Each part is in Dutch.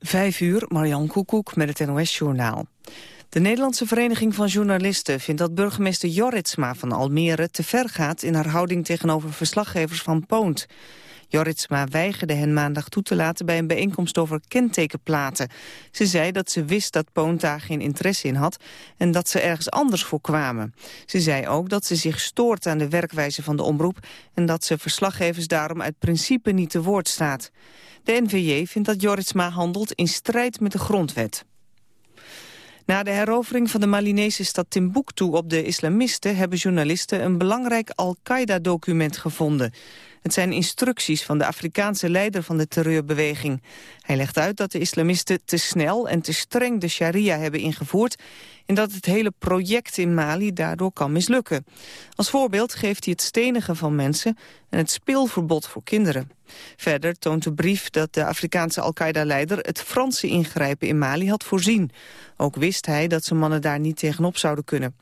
Vijf uur, Marjan Koekoek met het NOS-journaal. De Nederlandse Vereniging van Journalisten vindt dat burgemeester Jorritsma van Almere te ver gaat in haar houding tegenover verslaggevers van Poont. Jorritsma weigerde hen maandag toe te laten bij een bijeenkomst over kentekenplaten. Ze zei dat ze wist dat Poont daar geen interesse in had en dat ze ergens anders voor kwamen. Ze zei ook dat ze zich stoort aan de werkwijze van de omroep en dat ze verslaggevers daarom uit principe niet te woord staat. De NVJ vindt dat Joritsma handelt in strijd met de grondwet. Na de herovering van de Malinese stad Timbuktu op de islamisten... hebben journalisten een belangrijk Al-Qaeda-document gevonden. Het zijn instructies van de Afrikaanse leider van de terreurbeweging. Hij legt uit dat de islamisten te snel en te streng de sharia hebben ingevoerd... en dat het hele project in Mali daardoor kan mislukken. Als voorbeeld geeft hij het stenigen van mensen en het speelverbod voor kinderen. Verder toont de brief dat de Afrikaanse Al-Qaeda-leider... het Franse ingrijpen in Mali had voorzien. Ook wist hij dat zijn mannen daar niet tegenop zouden kunnen.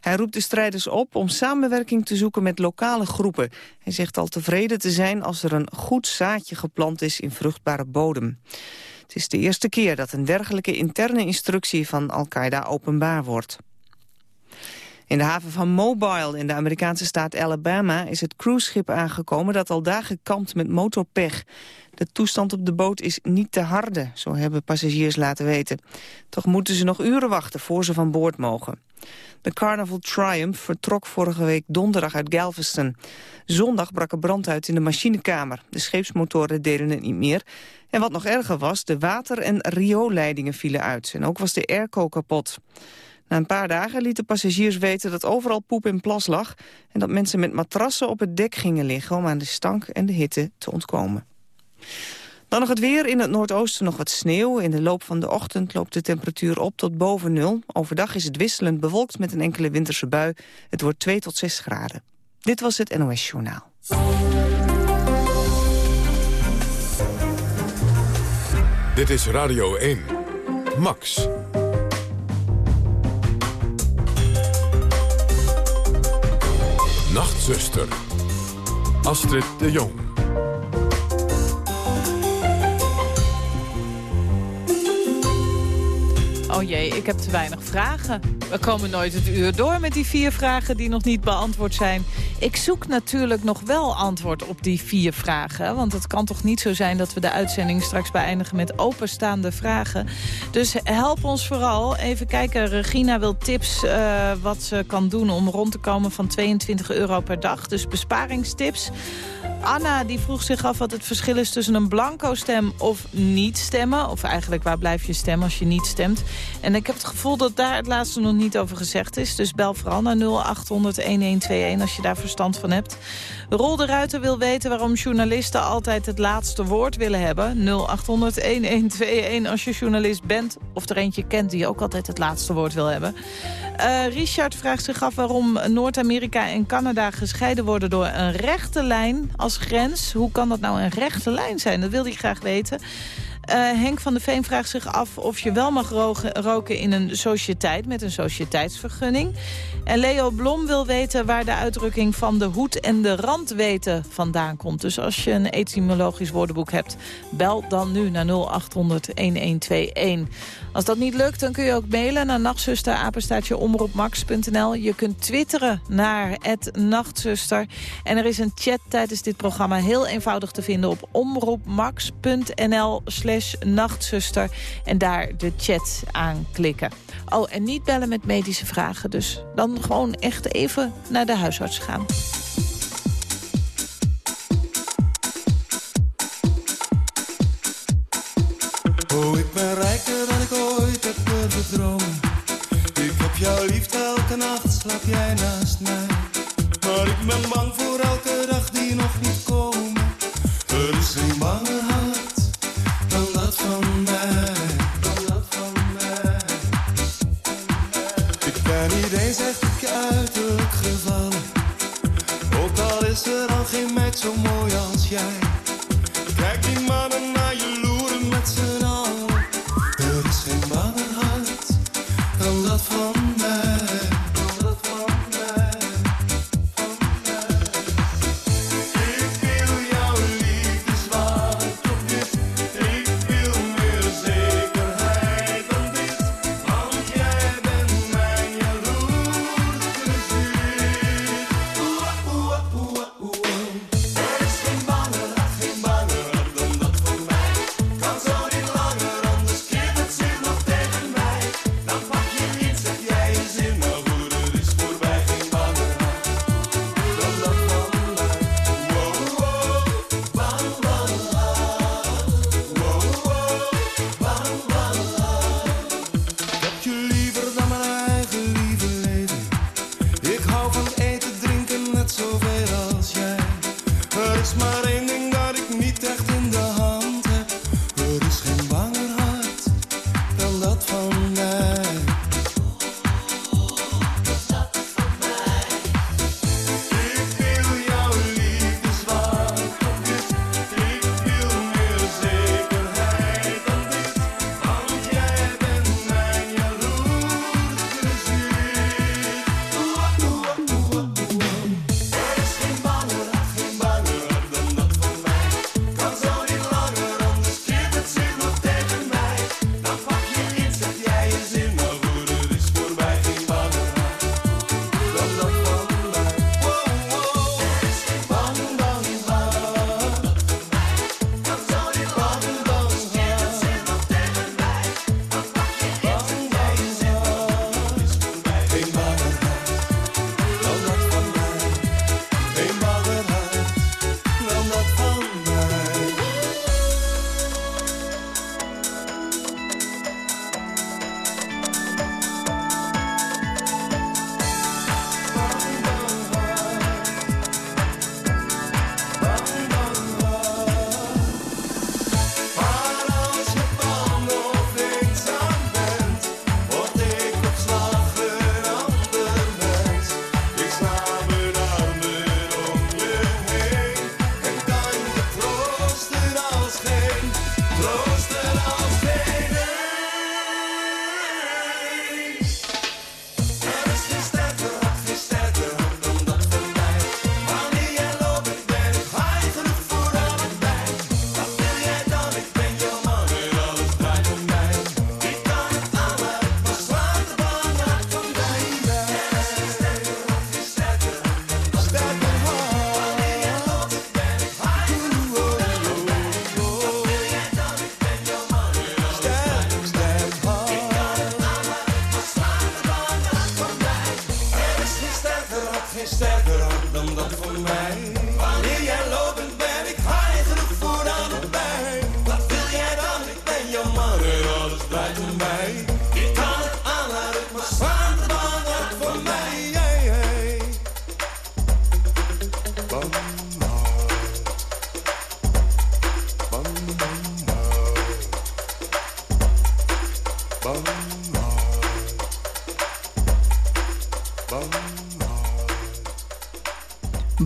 Hij roept de strijders op om samenwerking te zoeken met lokale groepen. Hij zegt al tevreden te zijn als er een goed zaadje geplant is in vruchtbare bodem. Het is de eerste keer dat een dergelijke interne instructie van Al-Qaeda openbaar wordt. In de haven van Mobile in de Amerikaanse staat Alabama is het cruiseschip aangekomen dat al dagen kampt met motorpech. De toestand op de boot is niet te harde, zo hebben passagiers laten weten. Toch moeten ze nog uren wachten voor ze van boord mogen. De Carnival Triumph vertrok vorige week donderdag uit Galveston. Zondag brak er brand uit in de machinekamer. De scheepsmotoren deden het niet meer. En wat nog erger was, de water- en rioolleidingen vielen uit. En ook was de airco kapot. Na een paar dagen lieten passagiers weten dat overal poep in plas lag... en dat mensen met matrassen op het dek gingen liggen... om aan de stank en de hitte te ontkomen. Dan nog het weer. In het noordoosten nog wat sneeuw. In de loop van de ochtend loopt de temperatuur op tot boven nul. Overdag is het wisselend bewolkt met een enkele winterse bui. Het wordt 2 tot 6 graden. Dit was het NOS Journaal. Dit is Radio 1. Max. Nachtzuster. Astrid de Jong. Oh jee, ik heb te weinig vragen. We komen nooit het uur door met die vier vragen die nog niet beantwoord zijn. Ik zoek natuurlijk nog wel antwoord op die vier vragen. Want het kan toch niet zo zijn dat we de uitzending straks beëindigen met openstaande vragen. Dus help ons vooral. Even kijken, Regina wil tips uh, wat ze kan doen om rond te komen van 22 euro per dag. Dus besparingstips. Anna die vroeg zich af wat het verschil is tussen een blanco stem of niet stemmen. Of eigenlijk waar blijf je stemmen als je niet stemt. En ik heb het gevoel dat daar het laatste nog niet over gezegd is. Dus bel vooral naar 0800-1121 als je daar verstand van hebt. Rol de Ruiter wil weten waarom journalisten altijd het laatste woord willen hebben. 0800-1121 als je journalist bent of er eentje kent die ook altijd het laatste woord wil hebben. Uh, Richard vraagt zich af waarom Noord-Amerika en Canada gescheiden worden door een rechte lijn als grens. Hoe kan dat nou een rechte lijn zijn? Dat wil hij graag weten. Uh, Henk van der Veen vraagt zich af of je wel mag roken in een sociëteit met een sociëteitsvergunning. En Leo Blom wil weten waar de uitdrukking van de hoed en de rand weten vandaan komt. Dus als je een etymologisch woordenboek hebt, bel dan nu naar 0800 1121. Als dat niet lukt, dan kun je ook mailen naar nachtzuster, omroepmax.nl. Je kunt twitteren naar nachtzuster. En er is een chat tijdens dit programma heel eenvoudig te vinden op omroepmax.nl nachtzuster. En daar de chat aanklikken. Oh, en niet bellen met medische vragen. Dus dan gewoon echt even naar de huisarts gaan. Oh, ik ben rijker dan ik ooit heb durven dromen. Ik heb jouw liefde elke nacht, slaap jij naast mij. Maar ik ben bang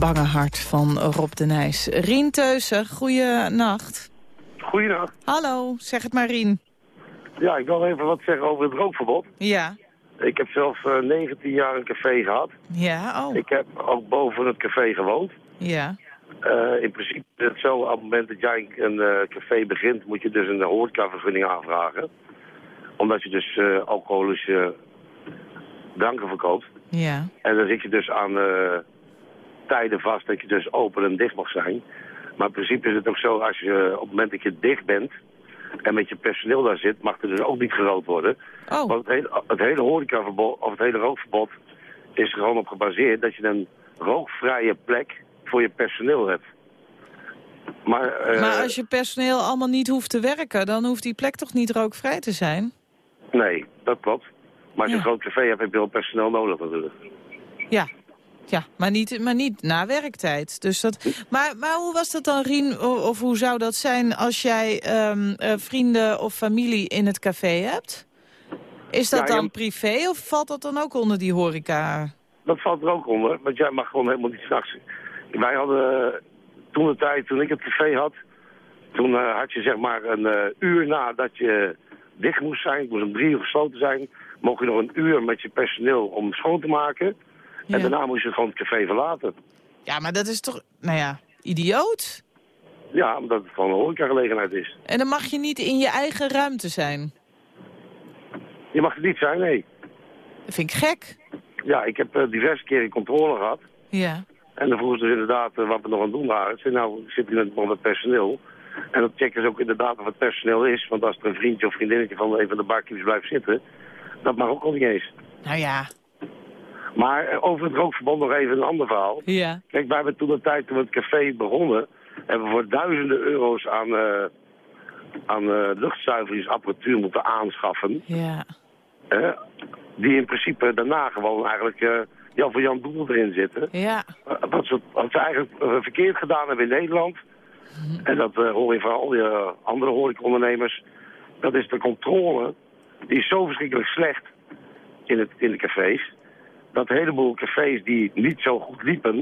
Bange hart van Rob de Nijs. Rien Teusen, goeienacht. Goeiedag. Hallo, zeg het maar Rien. Ja, ik wil even wat zeggen over het rookverbod. Ja. Ik heb zelf uh, 19 jaar een café gehad. Ja, oh. Ik heb ook boven het café gewoond. Ja. Uh, in principe is het zo, op het moment dat jij een uh, café begint, moet je dus een horecavergunning aanvragen. Omdat je dus alcoholische dranken verkoopt. Ja. En dan zit je dus aan tijden vast dat je dus open en dicht mag zijn. Maar in principe is het ook zo, als je op het moment dat je dicht bent en met je personeel daar zit, mag er dus ook niet gerookt worden. Oh. Want het hele, het hele horecaverbod, of het hele rookverbod, is er gewoon op gebaseerd dat je een rookvrije plek voor je personeel hebt. Maar, uh, maar als je personeel allemaal niet hoeft te werken, dan hoeft die plek toch niet rookvrij te zijn? Nee, dat klopt. Maar als je Ja. een groot café hebt, heb je wel personeel nodig natuurlijk. Ja. Ja, maar niet, maar niet na werktijd. Dus dat, maar, maar hoe was dat dan, Rien? Of hoe zou dat zijn als jij ehm, eh, vrienden of familie in het café hebt? Is dat Ja, dan privé of valt dat dan ook onder die horeca? Dat valt er ook onder, want jij mag gewoon helemaal niet s'nachts. Wij hadden toen de tijd, toen ik het café had, toen eh, had je zeg maar een eh, uur nadat je dicht moest zijn, het moest om drie uur gesloten zijn, mocht je nog een uur met je personeel om schoon te maken. En daarna moest je gewoon het café verlaten. Ja, maar dat is toch, nou ja, idioot? Ja, omdat het gewoon een horecagelegenheid is. En dan mag je niet in je eigen ruimte zijn. Je mag het niet zijn, nee. Dat vind ik gek. Ja, ik heb eh, diverse keren controle gehad. Ja. En dan vroegen ze dus inderdaad eh, wat we nog aan het doen waren. Ik zei, nou, zit hier nog met personeel. En dat checken ze ook inderdaad of het personeel is. Want als er een vriendje of vriendinnetje van een van de barkeepers blijft zitten... dat mag ook al niet eens. Nou ja. Maar eh, over het rookverbod nog even een ander verhaal. Ja. Kijk, wij hebben toen de tijd, toen we het café begonnen... hebben we voor duizenden euro's aan, eh aan eh, luchtzuiveringsapparatuur moeten aanschaffen. Ja. die in principe daarna gewoon eigenlijk... Jan van Jan Doel erin zitten. Ja. Uh, wat, ze, wat ze eigenlijk uh, verkeerd gedaan hebben in Nederland, en dat uh, hoor je van al die uh, andere horecaondernemers, dat is de controle, die is zo verschrikkelijk slecht in, het, in de cafés, dat een heleboel cafés die niet zo goed liepen,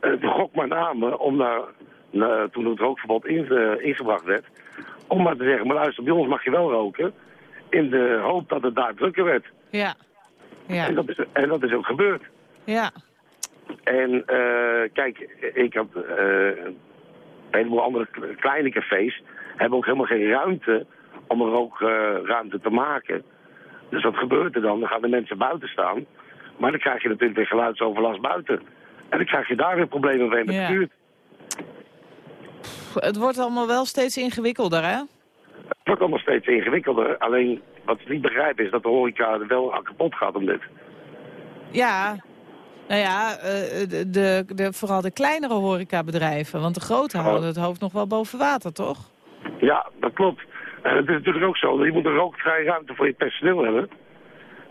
uh, de gok maar namen om naar, toen het rookverbod in, uh, ingebracht werd, om maar te zeggen, maar luister, bij ons mag je wel roken, in de hoop dat het daar drukker werd. Ja. Ja. En, dat is, en dat is ook gebeurd. Ja. En uh, kijk, ik had uh, een heleboel andere kleine cafés hebben ook helemaal geen ruimte om er ook ruimte te maken. Dus wat gebeurt er dan? Dan gaan de mensen buiten staan. Maar dan krijg je natuurlijk weer geluidsoverlast buiten. En dan krijg je daar weer problemen mee Ja. de buurt. Het wordt allemaal wel steeds ingewikkelder, hè? Het wordt allemaal steeds ingewikkelder. Alleen wat ze niet begrijpen is dat de horeca er wel aan kapot gaat om dit. Ja. Nou ja, eh, de, de, de, vooral de kleinere horecabedrijven. Want de grote Oh. houden het hoofd nog wel boven water, toch? Ja, dat klopt. En het is natuurlijk ook zo. Je moet een rookvrije ruimte voor je personeel hebben.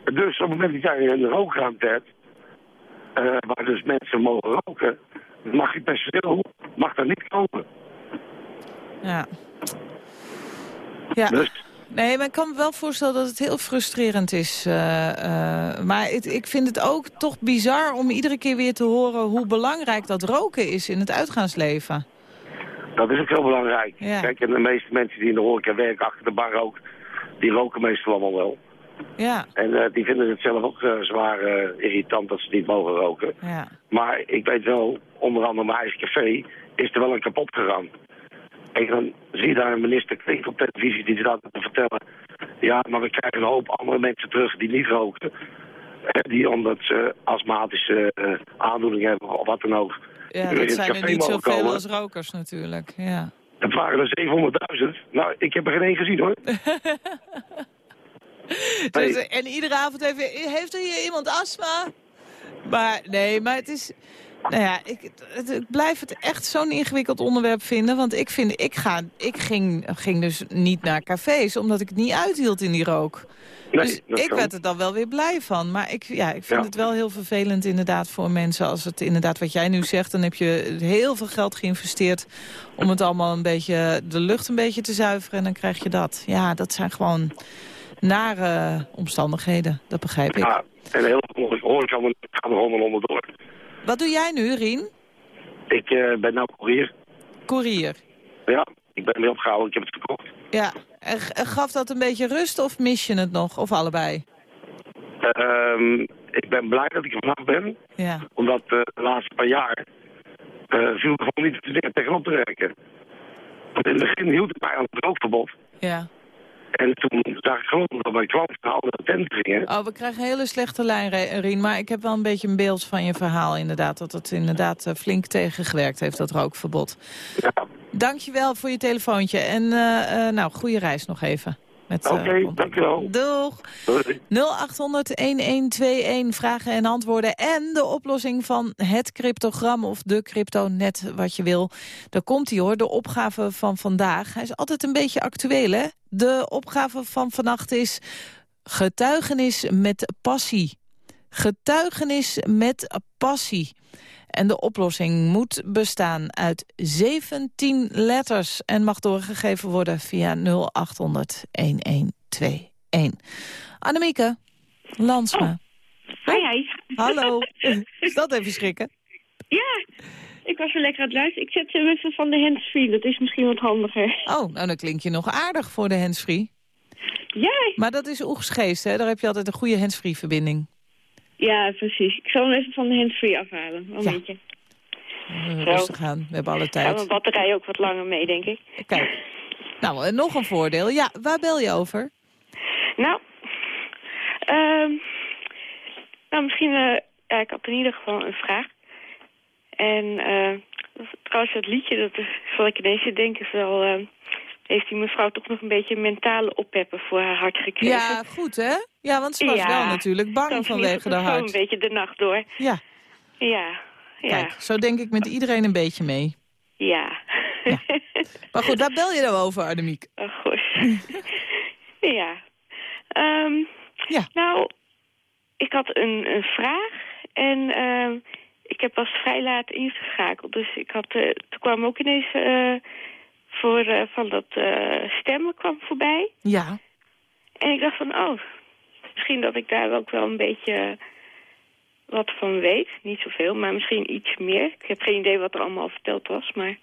Dus op het moment dat jij een rookruimte hebt, uh, waar dus mensen mogen roken, mag je personeel mag daar niet komen. Ja. Ja. Dus Nee, maar ik kan me wel voorstellen dat het heel frustrerend is. Uh, uh, maar het, ik vind het ook toch bizar om iedere keer weer te horen... hoe belangrijk dat roken is in het uitgaansleven. dat is ook heel belangrijk. Ja. Kijk, en de meeste mensen die in de horeca werken achter de bar ook, die roken meestal allemaal wel. Ja, En uh, die vinden het zelf ook uh, zwaar uh, irritant dat ze niet mogen roken. ja. Maar ik weet wel, onder andere mijn eigen café is er wel een kapot gegaan. En dan zie je daar een minister klinkt op televisie die staat te vertellen... ja, maar we krijgen een hoop andere mensen terug die niet roken. Eh, Die omdat ze astmatische aandoeningen hebben of wat dan ook. Ja, dat het zijn er niet zoveel komen. als rokers natuurlijk. Ja. Dat waren er 700.000. Nou, ik heb er geen één gezien hoor. Dus, en iedere avond even, heeft er hier iemand astma? Maar nee, maar het is... Nou ja, ik, het, ik blijf het echt zo'n ingewikkeld onderwerp vinden. Want ik, vind, ik, ga, ik ging, ging dus niet naar cafés, omdat ik het niet uithield in die rook. Nee, dus ik kan. werd er dan wel weer blij van. Maar ik, ja, ik vind Ja. het wel heel vervelend inderdaad voor mensen. Als het inderdaad wat jij nu zegt, dan heb je heel veel geld geïnvesteerd... om het allemaal een beetje, de lucht een beetje te zuiveren en dan krijg je dat. Ja, dat zijn gewoon... nare omstandigheden, dat begrijp ik. Ja, en heel horeca gaan er allemaal onderdoor. Wat doe jij nu, Rien? Ik eh, ben nou courier. Courier. Ja, ik ben ermee opgehouden, ik heb het verkocht. Ja, en, gaf dat een beetje rust of mis je het nog? Of allebei? Ehm, ik ben blij dat ik er vanaf ben, Ja. omdat eh, de laatste paar jaar eh, viel er gewoon niet te dingen tegenop te werken. Want in het begin hield ik mij aan het rookverbod. ja. En toen zag ik gewoon dat mijn klanten naar andere tenten gingen. Oh, we krijgen een hele slechte lijn, Rien. Maar ik heb wel een beetje een beeld van je verhaal inderdaad. Dat het inderdaad eh, flink tegengewerkt heeft, dat rookverbod. Ja, Dankjewel voor je telefoontje. En eh, eh, nou, goede reis nog even. Oké, contact. dankjewel. Doeg. doei. 0800-1121, vragen en antwoorden. En de oplossing van het cryptogram of de crypto, net wat je wil. Daar komt hij hoor, de opgave van vandaag. Hij is altijd een beetje actueel, hè? De opgave van vannacht is getuigenis met passie. Getuigenis met passie. En de oplossing moet bestaan uit 17 letters... en mag doorgegeven worden via 0800 1121. Annemieke, Lansma. Hi, hi. Hallo. Is dat even schrikken? Ja, ik was weer lekker aan het luisteren. Ik zet hem even van de handsfree, dat is misschien wat handiger. Oh, nou dan klink je nog aardig voor de handsfree. Ja, Maar dat is Oegsgeest, hè? Daar heb je altijd een goede handsfree verbinding. ja precies. Ik zal hem even van de handsfree afhalen. Een Ja. Uh, Zo. rustig aan, we hebben alle Gaat mijn tijd. batterij ook wat langer mee, denk ik. Kijk. Nou, eh, nog een voordeel. Ja, waar bel je over? Nou, ehm nou misschien, eh, ja, ik had in ieder geval een vraag. En eh, is trouwens dat liedje, dat zal ik ineens denken, is wel, eh, heeft die mevrouw toch nog een beetje mentale oppeppen voor haar hart gekregen. Ja, goed hè? Ja, want ze was Ja, wel natuurlijk bang Dan vanwege de hart. een beetje de nacht door. Ja, Ja, ja, kijk, zo denk ik met iedereen een beetje mee. ja. Maar goed, waar bel je nou over? Oh, goed. ja. Ehm, Ja. Nou, ik had een, een vraag en ehm, ik heb pas vrij laat ingeschakeld. Dus ik had, eh, toen kwam ook ineens eh, voor eh, van dat stemmen kwam voorbij. Ja, En ik dacht van, oh, misschien dat ik daar ook wel een beetje wat van weet. Niet zoveel, maar misschien iets meer. Ik heb geen idee wat er allemaal verteld was, maar...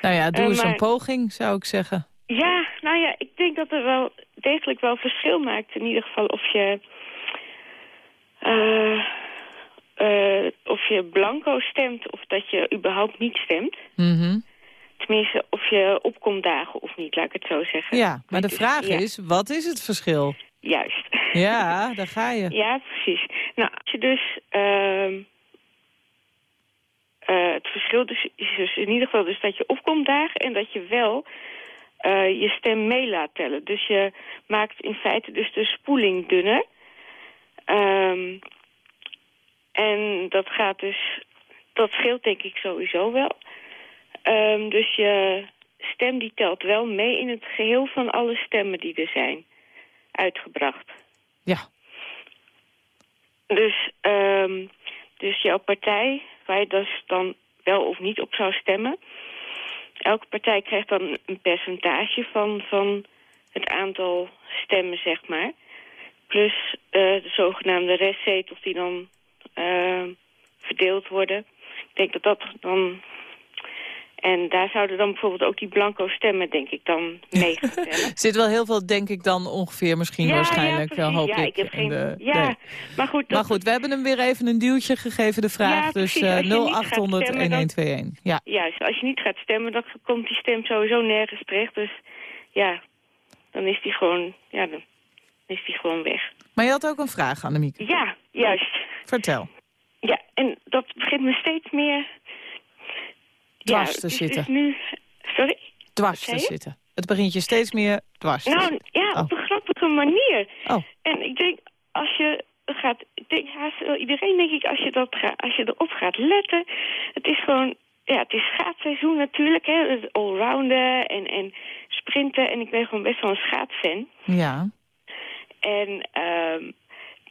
nou ja, doe eens een poging, zou ik zeggen. Ja, nou ja, ik denk dat er wel degelijk wel verschil maakt. In ieder geval of je... eh, of je blanco stemt of dat je überhaupt niet stemt. Mhm. Tenminste, of je opkomt dagen of niet, laat ik het zo zeggen. Ja, maar de Dus, vraag ja, is, wat is het verschil? Juist. Ja, daar ga je. Ja, precies. Nou, als je dus... ehm, eh, het verschil dus, is dus in ieder geval dus dat je opkomt dagen... en dat je wel eh, je stem mee laat tellen. Dus je maakt in feite dus de spoeling dunner. Ehm, en dat gaat dus... Dat scheelt denk ik sowieso wel. Ehm, dus je stem die telt wel mee in het geheel van alle stemmen die er zijn uitgebracht. Ja, Dus, ehm, dus jouw partij, waar je dus dan wel of niet op zou stemmen... elke partij krijgt dan een percentage van, van het aantal stemmen, zeg maar. Plus eh, de zogenaamde restzetels die dan verdeeld worden. Ik denk dat dat dan... En daar zouden dan bijvoorbeeld ook die blanco stemmen, denk ik, dan mee gaan zit wel heel veel, denk ik dan ongeveer misschien waarschijnlijk, ja, eh, hoop ja, ik. ik heb geen... de- ja, nee. maar goed... Maar goed, we hebben hem weer even een duwtje gegeven, de vraag. Dus precies. eh, Als je niet gaat 0800 stemmen, dan- 1121. Ja. Juist, als je niet gaat stemmen, dan komt die stem sowieso nergens terecht. Dus ja, dan is die gewoon, ja, dan is die gewoon weg. Maar je had ook een vraag, Annemiek. Ja, juist. Vertel. Ja, en dat begint me steeds meer... Dwars ja, te zitten. Dus nu... Sorry? Dwars te zitten. Het begint je steeds meer dwars te Nou, zitten. ja, Oh. op een grappige manier. Oh, En ik denk, als je gaat... Ik denk, haast iedereen, denk ik, als je, dat als je erop gaat letten... Het is gewoon... Ja, het is schaatsseizoen natuurlijk, hè. Het allrounden en, en sprinten. En ik ben gewoon best wel een schaatsfan. ja. En ehm,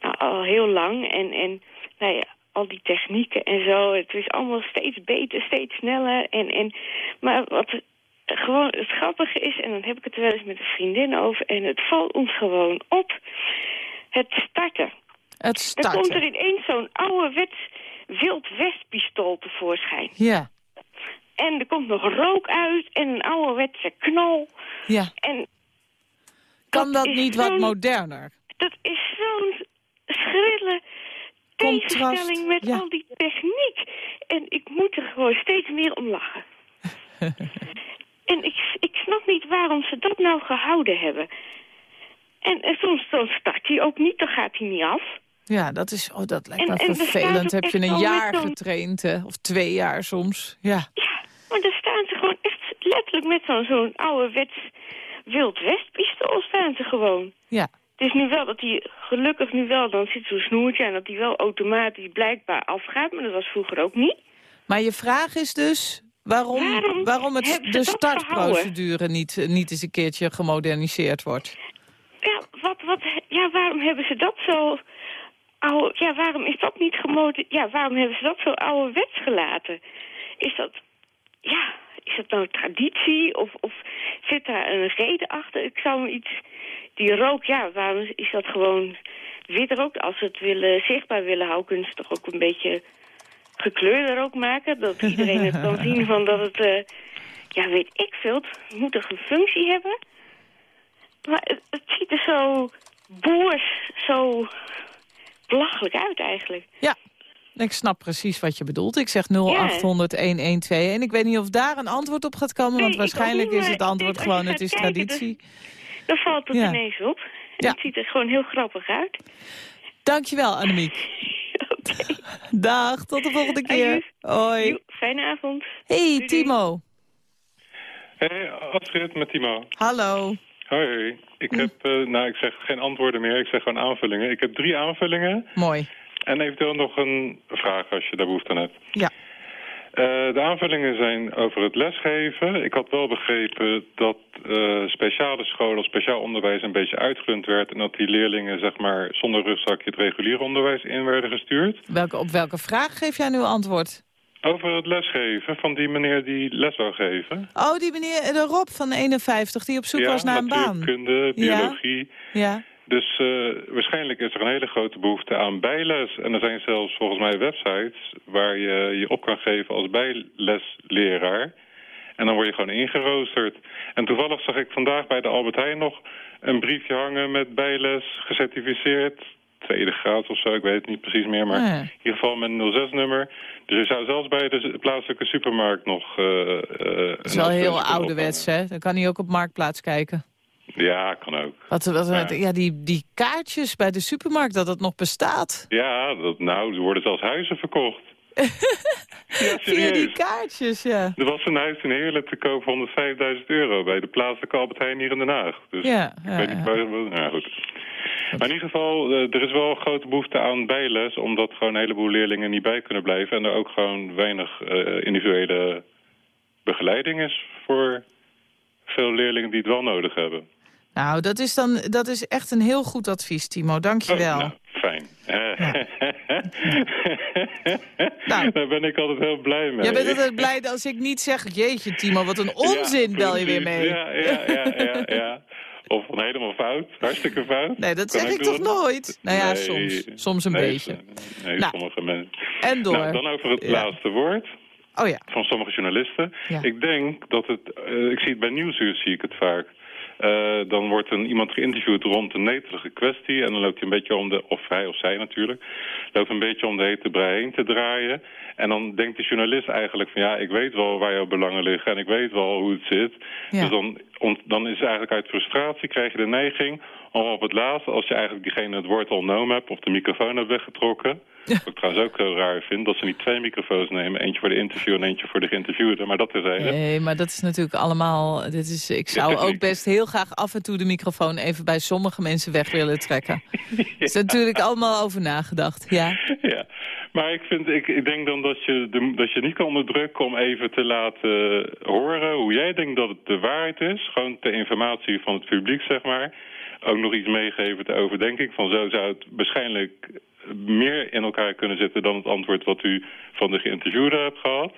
nou, al heel lang. En, en nou ja, al die technieken en zo. Het is allemaal steeds beter, steeds sneller. En, en, maar wat, gewoon het grappige is, en dan heb ik het er wel eens met een vriendin over... en het valt ons gewoon op, het starten. Het Dan komt er starten. ineens zo'n ouderwets Wild West pistool tevoorschijn. Ja, En er komt nog rook uit en een ouderwetse knal. ja. En Kan dat niet wat moderner? dat is zo'n schrille tegenstelling met ja. al die techniek. En ik moet er gewoon steeds meer om lachen. en ik, ik snap niet waarom ze dat nou gehouden hebben. En, en soms dan start hij ook niet, dan gaat hij niet af. Ja, dat is, oh, dat lijkt En- me en staat vervelend. Heb je een jaar getraind, hè? Of twee jaar soms. Ja, Ja, maar dan staan ze gewoon echt letterlijk met zo'n zo'n ouderwets Wild West pistool staan ze gewoon. ja. Het is nu wel dat hij gelukkig nu wel, dan zit zo'n snoertje en dat hij wel automatisch blijkbaar afgaat, maar dat was vroeger ook niet. Maar je vraag is dus waarom, Waarom waarom het, de startprocedure niet, niet eens een keertje gemoderniseerd wordt. Ja, wat, wat, ja, waarom hebben ze dat zo... Oude, ja, waarom is dat niet gemode... Ja, waarom hebben ze dat zo ouderwets gelaten? Is dat... Ja, is dat nou traditie? Of, of zit daar een reden achter? Ik zou me iets... Die rook, ja, waarom is dat gewoon wit rook? Als ze het willen, zichtbaar willen houden, kunnen ze toch ook een beetje gekleurde rook maken? Dat iedereen het kan zien van dat het... eh, ja, weet ik veel. Het moet toch een functie hebben? Maar het, het ziet er zo boers, zo belachelijk uit eigenlijk. Ja, ik snap precies wat je bedoelt. Ik zeg 0800 1121. En ik weet niet of daar een antwoord op gaat komen, Nee, want ik waarschijnlijk niet, is het ik antwoord gewoon, het is kijken, traditie. Dan valt het Ja. ineens op. En Ja. Het ziet er gewoon heel grappig uit. Dankjewel, Annemiek. Dag, tot de volgende keer. Hoi. Fijne avond. Hey, doei. Timo. Hey, Astrid met Timo. Hallo. Hoi. Ik heb, eh, nou ik zeg geen antwoorden meer, ik zeg gewoon aanvullingen. Ik heb drie aanvullingen Mooi. En eventueel nog een vraag als je daar behoefte aan hebt. Ja. Eh, de aanvullingen zijn over het lesgeven. Ik had wel begrepen dat eh, speciale scholen of speciaal onderwijs een beetje uitgerund werd... en dat die leerlingen zeg maar zonder rugzakje het reguliere onderwijs in werden gestuurd. Welke, op welke vraag geef jij nu antwoord? Over het lesgeven van die meneer die les wou geven. Oh, die meneer de Rob van 51 die op zoek was naar een baan. natuurkunde, Ja. biologie... Ja. Dus eh, waarschijnlijk is er een hele grote behoefte aan bijles. En er zijn zelfs volgens mij websites waar je je op kan geven als bijlesleraar. En dan word je gewoon ingeroosterd. En toevallig zag ik vandaag bij de Albert Heijn nog een briefje hangen met bijles gecertificeerd. Tweede graad of zo, ik weet het niet precies meer. Maar ja. in ieder geval met een 06-nummer. Dus je zou zelfs bij de plaatselijke supermarkt nog... eh eh, Dat is wel heel ouderwets, hè? Dan kan hij ook op Marktplaats kijken. Ja, kan ook. Wat, wat, Ja. ja, die, die kaartjes bij de supermarkt, dat het nog bestaat. Ja, dat, nou, er worden zelfs huizen verkocht. ja, Via die kaartjes, ja. Er was een huis in Heerlen te koop voor 105.000 euro bij de plaatselijke Albert Heijn hier in Den Haag. Dus Ja, ik ja, weet ja. niet waar... Nou, goed. Maar in ieder geval, eh, er is wel grote behoefte aan bijles... omdat gewoon een heleboel leerlingen niet bij kunnen blijven... en er ook gewoon weinig eh, individuele begeleiding is... voor veel leerlingen die het wel nodig hebben. Nou, dat is, dan, dat is echt een heel goed advies, Timo. Dank je Oh, wel. nou, fijn. Nou. Daar ben ik altijd heel blij mee. Jij bent altijd blij als ik niet zeg... Jeetje, Timo, wat een onzin Ja, bel je weer mee. Ja, ja, ja, ja, ja. Of van helemaal fout. Hartstikke fout. Nee, dat Kan zeg ik toch nooit? Nou ja, Nee. soms. Soms een Nee, beetje. Nee, Nou, sommige mensen. En door. Nou, dan over het laatste woord Oh ja. van sommige journalisten. Ja. Ik denk dat het... eh, ik zie het bij Nieuwsuur, zie ik het vaak. Eh, dan wordt een, iemand geïnterviewd rond een netelige kwestie... en dan loopt hij een beetje om de... of hij of zij natuurlijk... loopt een beetje om de hete brei heen te draaien... En dan denkt de journalist eigenlijk van ja, ik weet wel waar jouw belangen liggen en ik weet wel hoe het zit. Ja. Dus dan, dan is eigenlijk uit frustratie krijg je de neiging om op het laatste, als je eigenlijk diegene het woord al ontnomen hebt of de microfoon hebt weggetrokken. Wat ik trouwens ook heel raar vind, dat ze niet twee microfoons nemen. Eentje voor de interview en eentje voor de geïnterviewde. Maar dat is een. Nee, maar dat is natuurlijk allemaal... Dit is, ik zou ook best heel graag af en toe de microfoon even bij sommige mensen weg willen trekken. Er is natuurlijk allemaal over nagedacht, ja. Ja, maar ik, vind, ik, ik denk dan dat je, de, dat je niet kan onderdrukken om even te laten horen hoe jij denkt dat het de waarheid is. Gewoon ter informatie van het publiek, zeg maar. Ook nog iets meegeven ter overdenking. Van zo zou het waarschijnlijk meer in elkaar kunnen zitten dan het antwoord wat u van de geïnterviewde hebt gehad.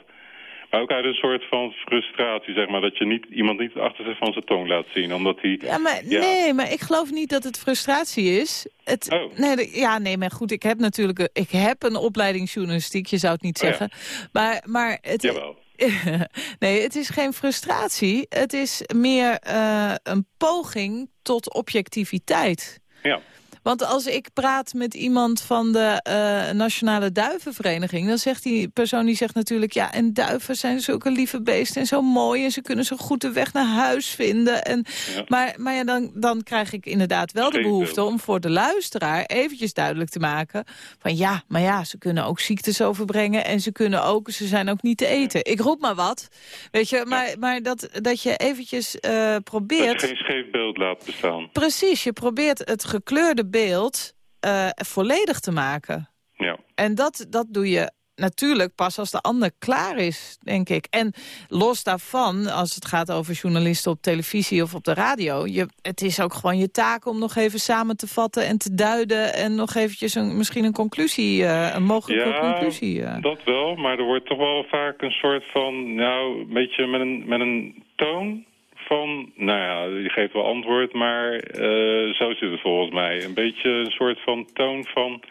Ook uit een soort van frustratie, zeg maar. Dat je niet, iemand niet achter zich van zijn tong laat zien. Omdat hij... Ja, maar nee, maar ik geloof niet dat het frustratie is. Het, Oh. nee, de- ja, nee, maar goed, ik heb natuurlijk een- ik heb een opleiding journalistiek, je zou het niet Oh, ja. zeggen. Maar, maar het, Jawel. nee, het is geen frustratie. Het is meer eh, een poging tot objectiviteit. Ja. Want als ik praat met iemand van de eh, Nationale Duivenvereniging... dan zegt die persoon die zegt natuurlijk... ja, en duiven zijn zulke lieve beesten en zo mooi... en ze kunnen zo goed de weg naar huis vinden. En, Ja. Maar, maar ja, dan, dan krijg ik inderdaad wel de behoefte... om voor de luisteraar eventjes duidelijk te maken... van ja, maar ja, ze kunnen ook ziektes overbrengen... en ze kunnen ook, ze zijn ook niet te eten. Ik roep maar wat, weet je. Maar, maar dat, dat je eventjes eh, Dat probeert... je geen scheef beeld laat bestaan. Precies, je probeert het gekleurde beeld eh, volledig te maken. Ja. En dat, dat doe je natuurlijk pas als de ander klaar is, denk ik. En los daarvan, als het gaat over journalisten op televisie of op de radio... Je, het is ook gewoon je taak om nog even samen te vatten en te duiden... en nog eventjes een, misschien een conclusie, eh, een mogelijke Ja, conclusie. eh. dat wel. Maar er wordt toch wel vaak een soort van... Nou, een beetje met een, met een toon van... Nou ja, je geeft wel antwoord, maar eh, zo zit het volgens mij. Een beetje een soort van toon van...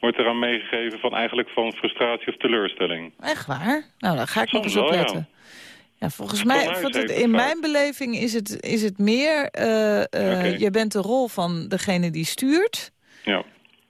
Wordt eraan meegegeven van eigenlijk van frustratie of teleurstelling. Echt waar? Nou, daar ga ik nog eens op ja. letten. Ja, volgens mij, het- in mijn beleving is het, is het meer... Oké. Je bent de rol van degene die stuurt... Ja.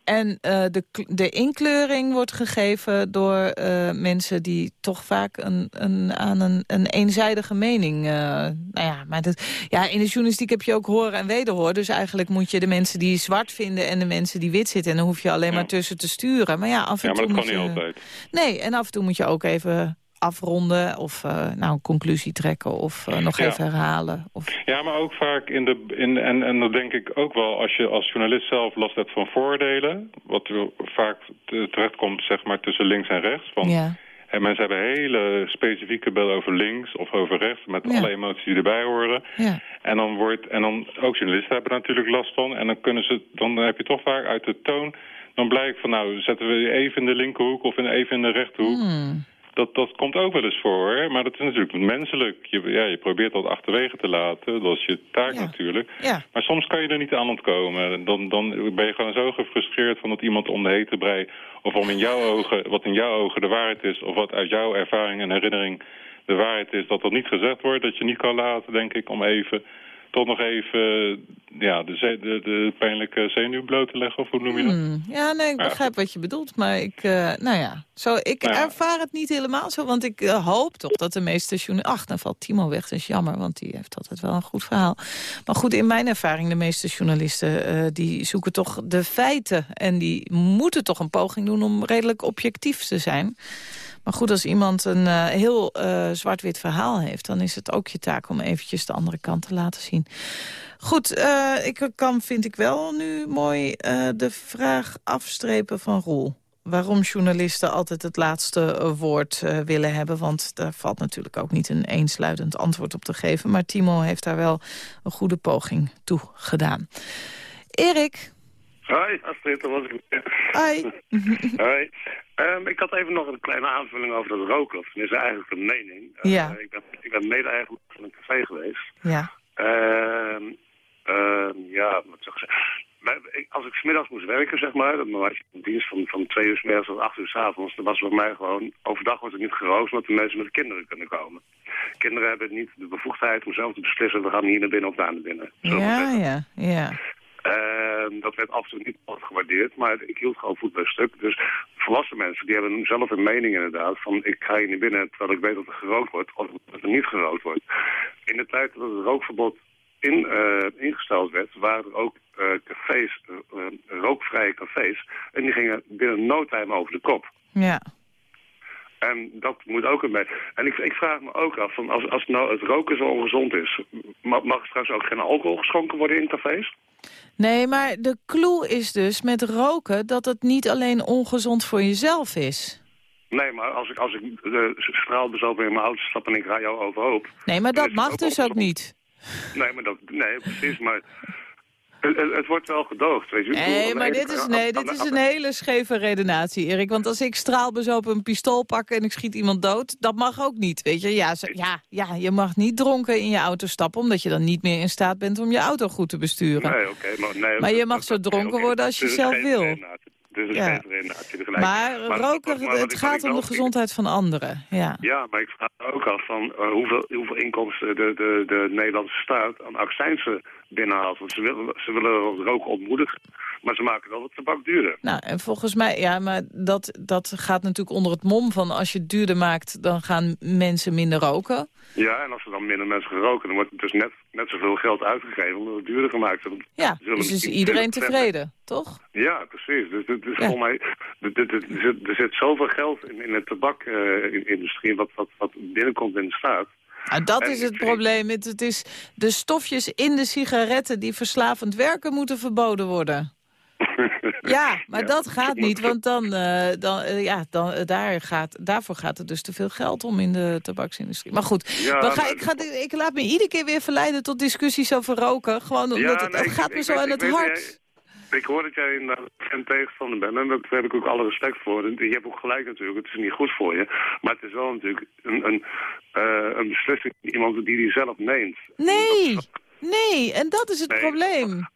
En eh, de, de inkleuring wordt gegeven door eh, mensen die toch vaak een, een, aan een, een eenzijdige mening... eh, nou ja, maar dat, ja, in de journalistiek heb je ook horen en wederhoor. Dus eigenlijk moet je de mensen die zwart vinden en de mensen die wit zitten... en dan hoef je alleen Ja. maar tussen te sturen. Maar ja, af en ja, maar toe dat kan niet altijd. Nee, en af en toe moet je ook even afronden of eh, nou, een conclusie trekken of eh, nog Ja. even herhalen. Of... Ja, maar ook vaak in de... In, en, en dat denk ik ook wel als je als journalist zelf last hebt van voordelen... wat vaak te- terechtkomt zeg maar tussen links en rechts. Van, Ja. En mensen hebben hele specifieke beelden over links of over rechts... met Ja. alle emoties die erbij horen. Ja. En dan wordt en dan ook journalisten hebben natuurlijk last van. En dan kunnen ze dan heb je toch vaak uit de toon. Dan blijkt van nou zetten we je even in de linkerhoek of in- even in de rechterhoek. Hmm. Dat, dat komt ook wel eens voor, hoor. maar dat is natuurlijk menselijk. Je, ja, je probeert dat achterwege te laten, dat is je taak Ja. natuurlijk. Ja. Maar soms kan je er niet aan ontkomen. Dan, dan ben je gewoon zo gefrustreerd van dat iemand om de hete brei... of om in jouw ogen, wat in jouw ogen de waarheid is... of wat uit jouw ervaring en herinnering de waarheid is... dat dat niet gezegd wordt, dat je niet kan laten, denk ik, om even... toch nog even ja, de, de, de pijnlijke zenuw bloot te leggen, of hoe noem je dat? Hmm. Ja, nee, ik Ja. begrijp wat je bedoelt. Maar ik, eh, nou ja, zo, ik Nou ja. ervaar het niet helemaal zo. Want ik eh, hoop toch dat de meeste journalisten... Ach, dan valt Timo weg, dat is jammer. Want die heeft altijd wel een goed verhaal. Maar goed, in mijn ervaring, de meeste journalisten... eh, die zoeken toch de feiten. En die moeten toch een poging doen om redelijk objectief te zijn. Maar goed, als iemand een eh, heel eh, zwart-wit verhaal heeft... dan is het ook je taak om eventjes de andere kant te laten zien. Goed, eh, ik kan, vind ik wel nu mooi de vraag afstrepen van Roel. Waarom journalisten altijd het laatste woord willen hebben. Want daar valt natuurlijk ook niet een eensluidend antwoord op te geven. Maar Timo heeft daar wel een goede poging toe gedaan. Erik, Hoi, Astrid, dat was ik hoi. Hoi. Ehm, ik had even nog een kleine aanvulling over dat roken. Of tenminste eigenlijk een mening. Eh, Ja. ik, ben, ik ben mede-eigenaar van een café geweest. Ja, Ehm, ehm, ja, wat zou ik zeggen? Als ik smiddags moest werken, zeg maar, dan had je een dienst van, van twee uur s middags tot acht uur s avonds. Dan was het bij mij gewoon, overdag wordt er niet gerookt, omdat de mensen met de kinderen kunnen komen. Kinderen hebben niet de bevoegdheid om zelf te beslissen, we gaan hier naar binnen of daar naar binnen. Zo ja, ja, ja. Ehm, dat werd af en toe niet altijd gewaardeerd, maar ik hield gewoon voet bij stuk. Dus volwassen mensen die hebben zelf een mening inderdaad van ik ga hier niet binnen terwijl ik weet dat er gerookt wordt of dat er niet gerookt wordt. In de tijd dat het rookverbod in, eh, ingesteld werd, waren er ook eh, cafés, eh, rookvrije cafés en die gingen binnen no time over de kop. ja. En dat moet ook een beetje. En ik, ik vraag me ook af, van als, als nou het roken zo ongezond is, ma- mag er straks ook geen alcohol geschonken worden in cafés? Nee, maar de clue is dus met roken dat het niet alleen ongezond voor jezelf is. Nee, maar als ik, als ik uh, straalbezopen in mijn auto stap en ik rij jou overhoop... Nee, maar dat mag dus ook ongezond. niet. Nee, maar dat, nee, precies, maar... Het, het- wordt wel gedoogd, weet je. Nee, maar dit is, nee, dit is een hele scheve redenatie, Erik. Want als ik straalbezopen een pistool pak en ik schiet iemand dood... dat mag ook niet, weet je. Ja, ja, ja, je mag niet dronken in je auto stappen... omdat je dan niet meer in staat bent om je auto goed te besturen. Nee, oké. maar, nee, Maar je mag zo dronken worden als je zelf geen is Ja. Maar roken, het gaat om de gezondheid van anderen. Ja. Ja, maar ik vraag me ook af van eh, hoeveel, hoeveel inkomsten de, de, de Nederlandse staat aan accijnsen binnenhaalt. Want ze willen, ze willen roken ontmoedigen, maar ze maken wel de tabak duurder. Nou, en volgens mij, ja, maar dat, dat gaat natuurlijk onder het mom van... als je het duurder maakt, dan gaan mensen minder roken. Ja, en als er dan minder mensen gaan roken, dan wordt het dus net, net zoveel geld uitgegeven omdat het duurder gemaakt wordt. Ja, dus is iedereen 20% tevreden, toch? Ja, precies. Dus, dit Ja. volgens mij, dit- er, zit, er zit zoveel geld in, in de tabakindustrie wat, wat, wat binnenkomt in de staat. Nou, dat En is het probleem. Het, het is de stofjes in de sigaretten die verslavend werken moeten verboden worden. Ja, maar Ja, dat gaat niet, want dan, eh, dan, eh, ja, dan, eh, daar gaat, daarvoor gaat er dus te veel geld om in de tabaksindustrie. Maar goed, Ja, we gaan, maar- ik, ga, ik laat me iedere keer weer verleiden tot discussies over roken. Gewoon omdat het, nee, het ik- gaat ik me zo aan het hart. Ik hoor dat jij inderdaad geen tegenstander bent en daar heb ik ook alle respect voor. En Je hebt ook gelijk natuurlijk, het is niet goed voor je. Maar het is wel natuurlijk een, een, eh, een beslissing die iemand die die zelf neemt. Nee, nee, en dat is het Nee. probleem.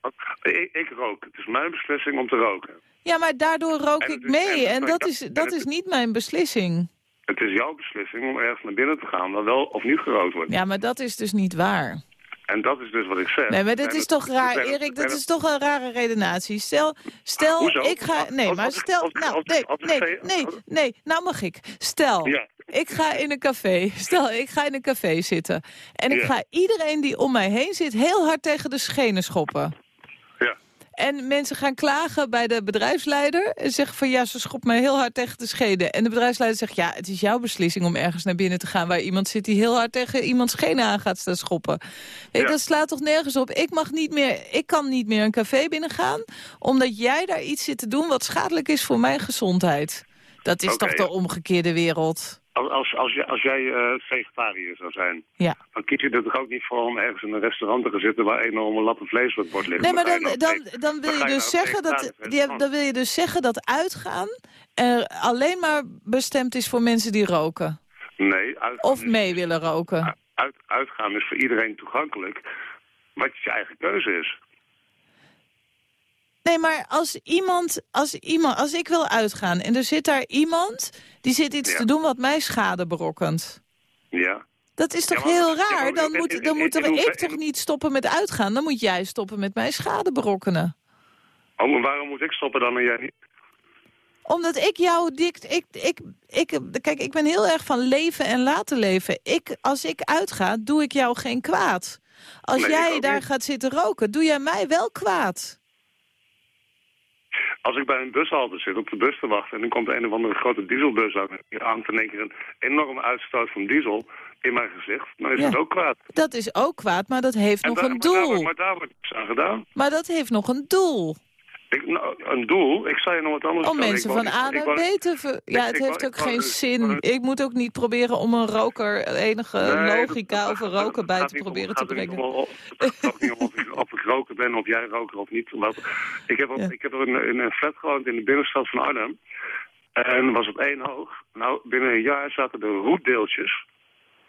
Ik, ik rook, het is mijn beslissing om te roken. Ja, maar daardoor rook ik mee en dat is, dat is niet mijn beslissing. Het is jouw beslissing om ergens naar binnen te gaan waar wel of niet gerookt wordt. Ja, maar dat is dus niet waar. En dat is dus wat ik zeg. Nee, maar dit is toch raar, Erik? Dat is toch een rare redenatie. Stel, stel, ik ga... Nee, maar stel... Nou, nee, nee, nee, nee. Nou mag ik. Stel, ik ga in een café. Stel, ik ga in een café zitten. En ik ga iedereen die om mij heen zit heel hard tegen de schenen schoppen. En mensen gaan klagen bij de bedrijfsleider. En zeggen van ja, ze schopt mij heel hard tegen de schenen. En de bedrijfsleider zegt ja, het is jouw beslissing om ergens naar binnen te gaan... waar iemand zit die heel hard tegen iemands schenen aan gaat staan schoppen. Weet Ja. dat slaat toch nergens op. Ik, mag niet meer, ik kan niet meer een café binnengaan... omdat jij daar iets zit te doen wat schadelijk is voor mijn gezondheid. Dat is toch de ja. omgekeerde wereld. Als, als, als, jij- als jij eh, vegetariër zou zijn, Ja. dan kies je er toch ook niet voor om ergens in een restaurant te gaan zitten waar enorme lappen vlees op het bord liggen. Nee, maar dan, dan, dan wil je dus zeggen dat, dan wil je dus zeggen dat uitgaan er alleen maar bestemd is voor mensen die roken. Nee, Of mee willen roken. Uit, uitgaan is voor iedereen toegankelijk, wat je eigen keuze is. Nee, maar als iemand, als iemand, als ik wil uitgaan en er zit daar iemand die zit iets Ja. te doen wat mij schade berokkent. Ja. Dat is toch Ja, maar- heel raar? Dan moet, dan moet er ik toch niet stoppen met uitgaan? Dan moet jij stoppen met mij schade berokkenen. Oh, maar waarom moet ik stoppen dan en jij niet? Omdat ik jou dik. Ik, ik, ik, kijk, ik ben heel erg van leven en laten leven. Ik, als ik uitga, doe ik jou geen kwaad. Als Nee, jij daar niet. gaat zitten roken, doe jij mij wel kwaad. Als ik bij een bushalte zit op de bus te wachten en dan komt een of andere grote dieselbus aan en hangt in één keer een enorme uitstoot van diesel in mijn gezicht, dan is Ja. het ook kwaad. Dat is ook kwaad, maar dat heeft En nog daar- een maar daar, doel. maar daar wordt niks aan gedaan. Maar dat heeft nog een doel. Ik, nou, een doel? Ik je nog wat anders Om vertellen. mensen Ik van A naar B te... Ja, het heeft ook geen ik zin. woon- Ik moet ook niet proberen om een roker enige logica over roken bij te proberen te brengen. Het gaat niet om of ik, roker ben, of jij roker of niet. Ik heb, ik heb er in, een flat gewoond in de binnenstad van Arnhem. En was op één hoog. Nou, binnen een jaar zaten er roetdeeltjes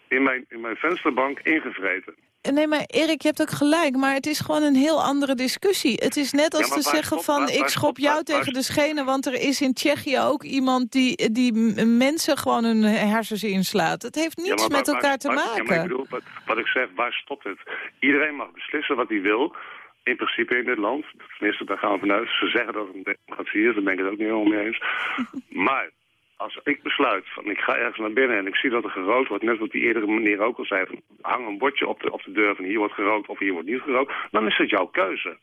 in mijn, in mijn vensterbank ingevreten. Nee, maar Erik, je hebt ook gelijk, maar het is gewoon een heel andere discussie. Het is net als Ja, te zeggen van waar- ik waar schop jou tegen de schenen, want er is in Tsjechië ook iemand die, die mensen gewoon hun hersens inslaat. Het heeft niets Ja, met elkaar te Ja, maar ik maken. bedoel, wat, wat ik zeg, waar stopt het? Iedereen mag beslissen wat hij wil. In principe in dit land. Tenminste, daar gaan we vanuit. Ze zeggen dat het een democratie is. Daar ben ik het ook niet helemaal mee eens. maar als ik besluit van ik ga ergens naar binnen en ik zie dat er gerookt wordt, net wat die eerdere meneer ook al zei, van, hang een bordje op de, op de deur van hier wordt gerookt of hier wordt niet gerookt, dan is het jouw keuze.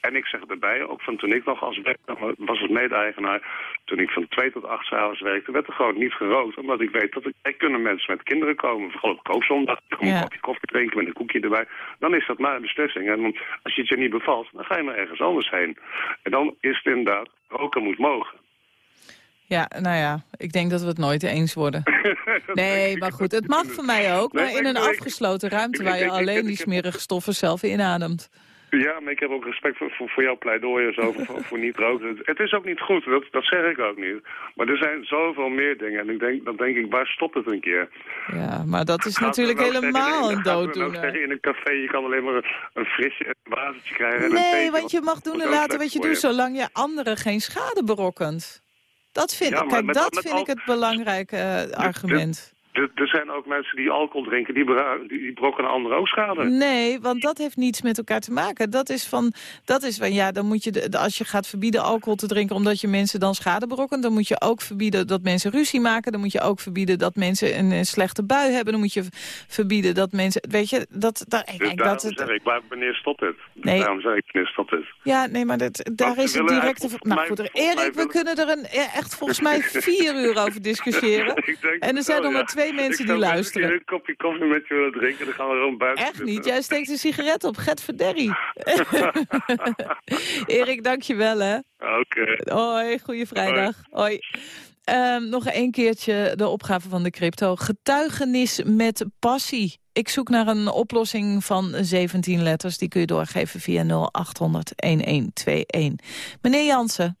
En ik zeg erbij, ook van toen ik nog als werknemer was als mede-eigenaar, toen ik van twee tot acht s'avonds werkte, werd er gewoon niet gerookt. Omdat ik weet dat er, kunnen mensen met kinderen komen, vooral op koopzondag, ik kom Ja. een kopje koffie drinken met een koekje erbij. Dan is dat maar een beslissing. En als je het je niet bevalt, dan ga je maar ergens anders heen. En dan is het inderdaad, roken moet mogen. Ja, nou ja, ik denk dat we het nooit eens worden. Nee, maar goed, het mag voor mij ook, maar in een afgesloten ruimte waar je alleen die smerige stoffen zelf inademt. Ja, maar ik heb ook respect voor, voor, voor jouw pleidooien zo, voor, voor niet roken. Het, is ook niet goed, dat, dat zeg ik ook niet. Maar er zijn zoveel meer dingen. En ik denk, dan denk ik, waar stopt het een keer? Ja, maar dat is Gaat natuurlijk nou helemaal een nou dooddoener. zeggen in een café, je kan alleen maar een, een frisje en een watertje krijgen. en een Nee, theetje, want je mag doen en laten wat je doet, zolang je anderen geen schade berokkent. Dat vind, Ja, ik. Kijk, dat met vind al- ik het belangrijke eh, argument. Er, zijn ook mensen die alcohol drinken, die, die, brokken anderen ook schade. Nee, want dat heeft niets met elkaar te maken. Dat is van, dat is van ja, dan moet je, de, als je gaat verbieden alcohol te drinken... omdat je mensen dan schade berokkent... dan moet je ook verbieden dat mensen ruzie maken. Dan moet je ook verbieden dat mensen een, een slechte bui hebben. Dan moet je verbieden dat mensen... Weet je, dat, dat, ik Dus dat het... zeg ik, waar, wanneer stopt het? Nee. Daarom zeg ik, wanneer stopt het? Ja, nee, maar dat, daar is het willen directe... Nou goed, Erik, we willen- kunnen er een, echt volgens mij vier uur over discussiëren. Ik denk En er zijn nog maar ja. Twee mensen Ik die luisteren. een kopje koffie met je willen drinken, dan gaan we gewoon buiten Echt niet, jij steekt een sigaret op. Get verderrie. Erik, dank je wel, hè. Oké. Hoi, goeie vrijdag. Hoi. Ehm, nog een keertje de opgave van de crypto. Getuigenis met passie. Ik zoek naar een oplossing van 17 letters. Die kun je doorgeven via 0800 1121. Meneer Jansen,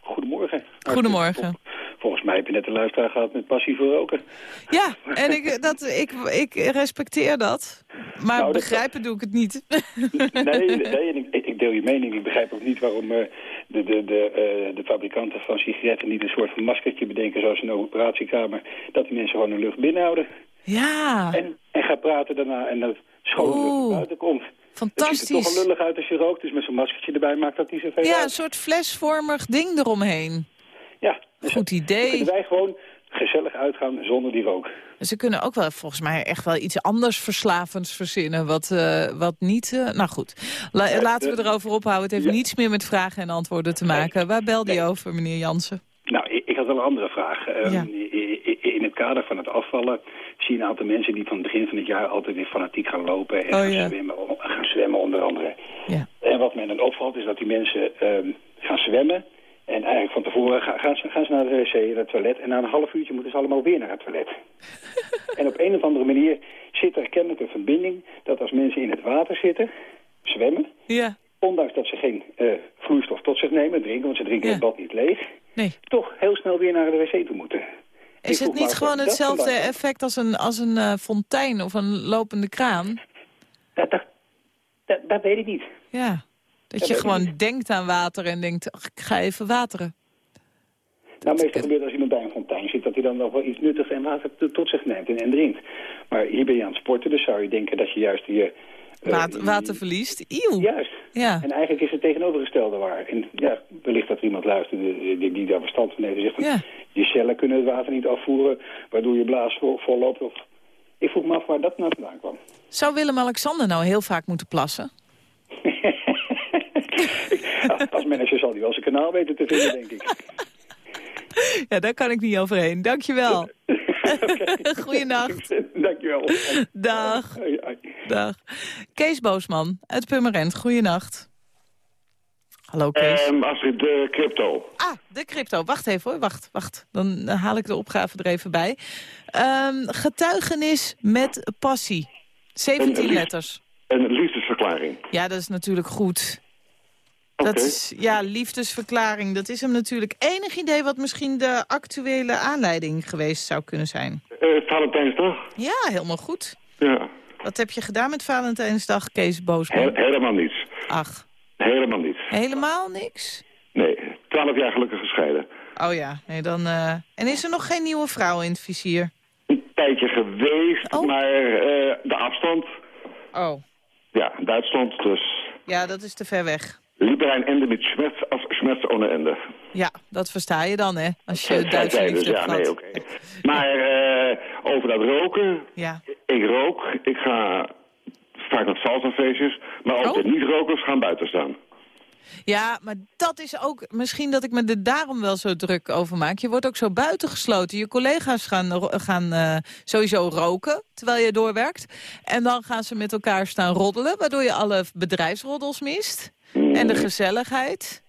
Goedemorgen. goedemorgen. Volgens mij heb je net een luisteraar gehad met passie voor roken. Ja, en ik, dat, ik, ik respecteer dat. Maar Nou, dat- begrijpen doe ik het niet. Nee, nee ik, ik deel je mening. Ik begrijp ook niet waarom eh, de, de, de, eh, de fabrikanten van sigaretten niet een soort van maskertje bedenken zoals in de operatiekamer. Dat die mensen gewoon hun lucht binnenhouden. Ja, En, en gaan praten daarna en dat schone lucht buiten komt. Het ziet er toch fantastisch. wel lullig uit als je rookt, dus met zo'n maskertje erbij maakt dat niet zoveel Ja, een soort flesvormig ding eromheen. Ja, Goed idee. kunnen wij gewoon gezellig uitgaan zonder die rook. Ze kunnen ook wel volgens mij echt wel iets anders verslavends verzinnen. Wat, eh, wat niet... eh, nou goed, La- Ja, laten we erover ophouden. Het heeft Ja. niets meer met vragen en antwoorden te maken. Waar belde je over, meneer Jansen? Nou, ik, ik had wel een andere vraag. Ehm, Ja. In het kader van het afvallen zie je een aantal mensen die van het begin van het jaar altijd weer fanatiek gaan lopen en Oh, gaan, zwemmen, gaan zwemmen onder andere. Ja. En wat mij dan opvalt is dat die mensen ehm, gaan zwemmen en eigenlijk van tevoren gaan, gaan, ze, gaan ze naar de wc, naar het toilet en na een half uurtje moeten ze allemaal weer naar het toilet. en op een of andere manier zit er kennelijk een verbinding dat als mensen in het water zitten, zwemmen, Ja, ondanks dat ze geen eh, vloeistof tot zich nemen, drinken, want ze drinken Ja. het bad niet leeg, nee. toch heel snel weer naar de wc toe moeten. Is het niet gewoon hetzelfde effect als een, als een eh, fontein of een lopende kraan? Dat, dat, dat, dat weet ik niet. Ja, dat je gewoon denkt aan water en denkt, ach, ik ga even wateren. Nou, meestal gebeurt als iemand bij een fontein zit... dat hij dan nog wel iets nuttigs en water tot zich neemt en, en drinkt. Maar hier ben je aan het sporten, dus zou je denken dat je juist je... eh, Water, water verliest. Eeuw. Juist. Ja. En eigenlijk is het tegenovergestelde waar. En ja, wellicht dat er iemand luistert die, die, die daar verstand van heeft... en zegt van, Ja. je cellen kunnen het water niet afvoeren... waardoor je blaas vol, vol loopt. Of... Ik vroeg me af waar dat nou vandaan kwam. Zou Willem-Alexander nou heel vaak moeten plassen? Als manager zal hij wel zijn kanaal weten te vinden, denk ik. Ja, daar kan ik niet overheen. Dankjewel. Goeienacht. Dankjewel. Dag. Dag. Kees Boosman uit Purmerend. Goeienacht. Hallo Kees. Ehm Astrid, de crypto. Ah, de crypto. Wacht even hoor. Wacht, wacht. Dan haal ik de opgave er even bij. Ehm, getuigenis met passie. 17 Een lief- letters. Een liefdesverklaring. Ja, dat is natuurlijk goed. Dat is, ja, liefdesverklaring. Dat is hem natuurlijk. Enig idee wat misschien de actuele aanleiding geweest zou kunnen zijn. Eh, Valentijnsdag? Ja, helemaal goed. Ja. Wat heb je gedaan met Valentijnsdag, Kees Boosman? He- helemaal niets. Ach, Helemaal niets. helemaal niks? Nee, twaalf jaar gelukkig gescheiden. Oh ja, nee, dan... eh, En is er nog geen nieuwe vrouw in het vizier? Een tijdje geweest, Oh. maar eh, de afstand... Oh, Ja, Duitsland, dus... ja, dat is te ver weg. Lieber een ende met Schmerz als Schmerz ohne Ende. Ja, dat versta je dan, hè? Als je Duitse liefde dus, ja, nee, oké. Maar eh, over dat roken... Ja. Ik rook, ik ga vaak naar salsafeestjes, maar ook Oh. de niet-rokers gaan buiten staan. Ja, maar dat is ook misschien dat ik me er daarom wel zo druk over maak. Je wordt ook zo buitengesloten. Je collega's gaan, gaan eh, sowieso roken terwijl je doorwerkt. En dan gaan ze met elkaar staan roddelen, waardoor je alle bedrijfsroddels mist. En de gezelligheid.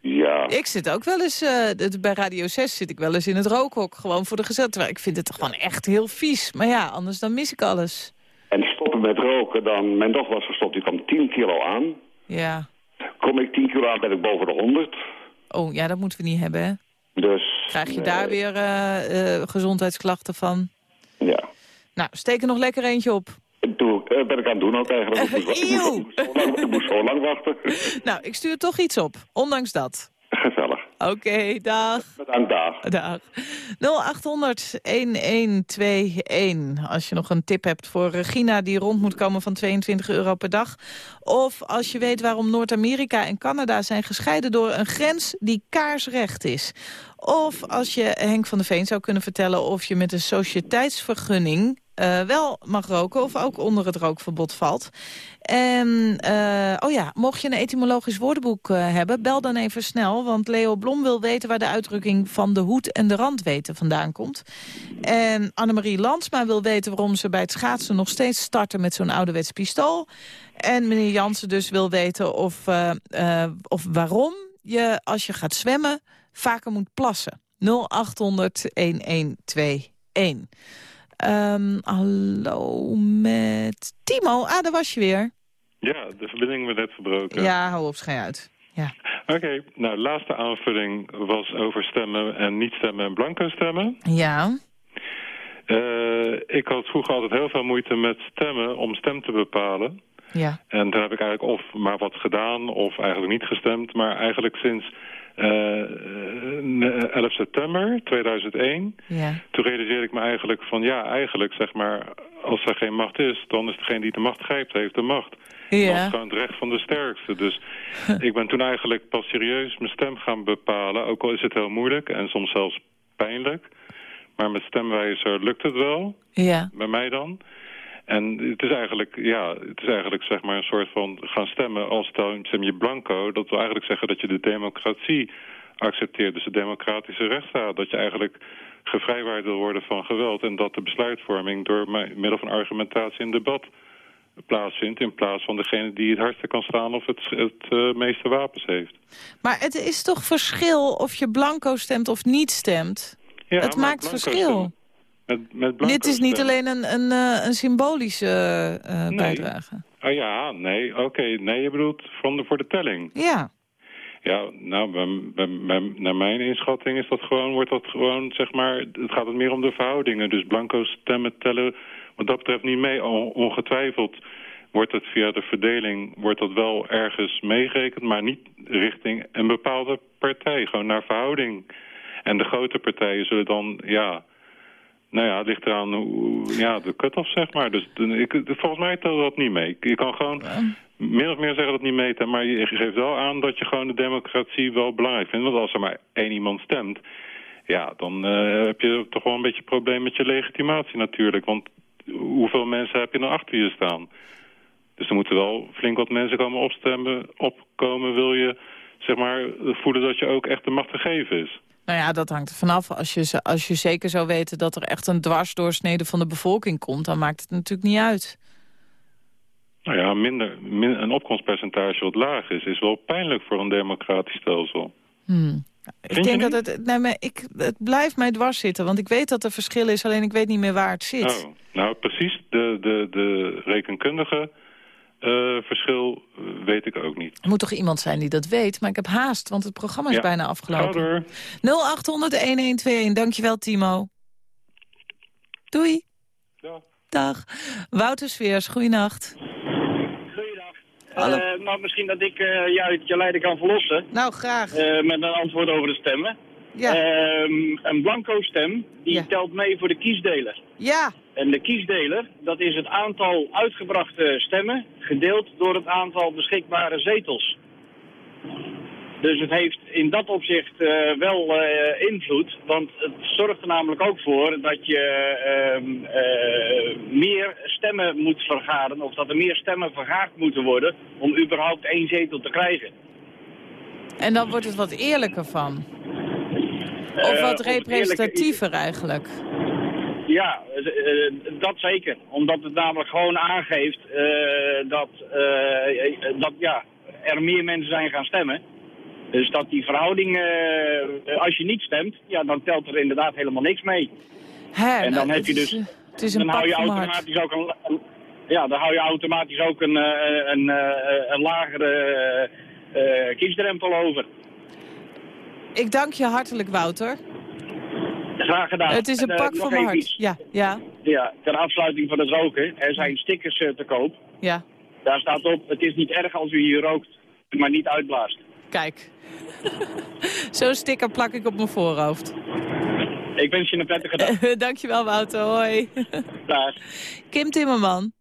Ja. Ik zit ook wel eens, eh, bij Radio 6 zit ik wel eens in het rookhok. Gewoon voor de gezelligheid. Ik vind het gewoon echt heel vies. Maar ja, anders dan mis ik alles. En stoppen met roken, dan... Mijn dochter was gestopt, die kwam 10 kilo aan. Ja. Kom ik 10 kilo aan, ben ik boven de 100. Oh, ja, dat moeten we niet hebben, hè? Dus... Krijg je nee, daar weer eh, eh, gezondheidsklachten van? Ja. Nou, steek er nog lekker eentje op. Eh, ben ik aan het doen ook eigenlijk. Ik moest, ik moest zo lang, ik moest zo lang wachten. Nou, ik stuur toch iets op, ondanks dat. Gezellig. Oké, dag. Bedankt, dag. Dag. 0800-1121. Als je nog een tip hebt voor Regina die rond moet komen van 22 euro per dag. Of als je weet waarom Noord-Amerika en Canada zijn gescheiden door een grens die kaarsrecht is. Of als je Henk van der Veen zou kunnen vertellen of je met een sociëteitsvergunning eh, wel mag roken of ook onder het rookverbod valt. En, eh, oh ja, mocht je een etymologisch woordenboek eh, hebben, bel dan even snel. Want Leo Blom wil weten waar de uitdrukking van de hoed en de rand weten vandaan komt. En Annemarie Landsma wil weten waarom ze bij het schaatsen nog steeds starten met zo'n ouderwets pistool. En meneer Jansen dus wil weten of, of waarom je als je gaat zwemmen vaker moet plassen. 0800 1121. Ehm, hallo met Timo. Ah, daar was je weer. Ja, de verbinding werd net verbroken. Ja, hou op, schij uit. Ja. Oké, nou, laatste aanvulling was over stemmen en niet stemmen en blanco stemmen. Ja. Eh, ik had vroeger altijd heel veel moeite met stemmen om stem te bepalen. Ja. En toen heb ik eigenlijk of maar wat gedaan of eigenlijk niet gestemd. Maar eigenlijk sinds eh, eh, 11 september 2001... Ja. toen realiseerde ik me eigenlijk van ja, eigenlijk zeg maar... als er geen macht is, dan is degene die de macht grijpt, heeft de macht. Dat is Ja. gewoon het recht van de sterkste. Dus ik ben toen eigenlijk pas serieus mijn stem gaan bepalen. Ook al is het heel moeilijk en soms zelfs pijnlijk. Maar met stemwijzer lukt het wel, Ja. bij mij dan. En het is eigenlijk, ja, het is eigenlijk zeg maar een soort van gaan stemmen als stem je blanco. Dat wil eigenlijk zeggen dat je de democratie accepteert. Dus de democratische rechtsstaat. Dat je eigenlijk gevrijwaard wil worden van geweld. En dat de besluitvorming door mi- middel van argumentatie en debat plaatsvindt. In plaats van degene die het hardste kan staan of het, het eh, meeste wapens heeft. Maar het is toch verschil of je blanco stemt of niet stemt? Ja, het maakt verschil. Met, met blanco Dit is niet stemmen. alleen een, een, eh, een symbolische eh, Nee. bijdrage. Oh ja, nee, oké. Nee, je bedoelt van de, voor de telling. Ja. Ja, nou, bij, bij, bij- naar mijn inschatting is dat gewoon, wordt dat gewoon, zeg maar, het gaat het meer om de verhoudingen. Dus blanco stemmen tellen wat dat betreft niet mee. On- ongetwijfeld wordt het via de verdeling, wordt dat wel ergens meegerekend, maar niet richting een bepaalde partij, gewoon naar verhouding. En de grote partijen zullen dan, ja, nou ja, het ligt eraan hoe, ja, de cut-off, zeg maar. Dus ik, volgens mij telt dat niet mee. Je kan gewoon meer of meer zeggen dat niet meet, maar je geeft wel aan dat je gewoon de democratie wel belangrijk vindt. Want als er maar één iemand stemt, ja, dan eh, heb je toch wel een beetje een probleem met je legitimatie natuurlijk. Want hoeveel mensen heb je dan achter je staan? Dus er moeten wel flink wat mensen komen opstemmen, opkomen, wil je zeg maar voelen dat je ook echt de macht gegeven is. Nou ja, dat hangt er vanaf. Als je, als je zeker zou weten dat er echt een dwarsdoorsnede van de bevolking komt... dan maakt het natuurlijk niet uit. Nou ja, minder, min- een opkomstpercentage wat laag is, is wel pijnlijk voor een democratisch stelsel. Hmm. Ik denk dat het, nee, maar ik, het blijft mij dwars zitten. Want ik weet dat er verschil is, alleen ik weet niet meer waar het zit. Oh, nou precies, de, de, de rekenkundige eh, verschil eh, weet ik ook niet. Er moet toch iemand zijn die dat weet, maar ik heb haast, want het programma is Ja. bijna afgelopen. door. 0800-1121, dankjewel Timo. Doei. Dag. Dag. Wouter Sveers, goeienacht. Hallo. Eh, nou, misschien dat ik eh jou uit je lijden kan verlossen. Nou, graag. eh, met een antwoord over de stemmen. Ja. Ehm, een blanco stem, die Ja. telt mee voor de kiesdeler. Ja, En de kiesdeler, dat is het aantal uitgebrachte stemmen... gedeeld door het aantal beschikbare zetels. Dus het heeft in dat opzicht eh, wel eh, invloed. Want het zorgt er namelijk ook voor dat je ehm, eh, meer stemmen moet vergaren... of dat er meer stemmen vergaard moeten worden... om überhaupt één zetel te krijgen. en dan wordt het wat eerlijker van. Of wat representatiever eigenlijk. Ja, eh, eh, dat zeker. Omdat het namelijk gewoon aangeeft eh, dat, dat ja, er meer mensen zijn gaan stemmen. Dus dat die verhouding, als je niet stemt, ja, dan telt er inderdaad helemaal niks mee. Hè, En nou, dan heb het je dus- Het is een Dan hou je automatisch ook een, een- ja, dan hou je automatisch ook een, een, een lagere kiesdrempel over. Ik dank je hartelijk, Wouter. Graag gedaan. Het is een En, eh, pak van mijn hart. Ja, ja, Ja, ter afsluiting van het roken. Er zijn stickers eh, te koop. ja. Daar staat op, het is niet erg als u hier rookt, maar niet uitblaast. Kijk. Zo'n sticker plak ik op mijn voorhoofd. Ik wens je een prettige dag. Dankjewel, Wouter. Hoi. Dag. Kim Timmerman.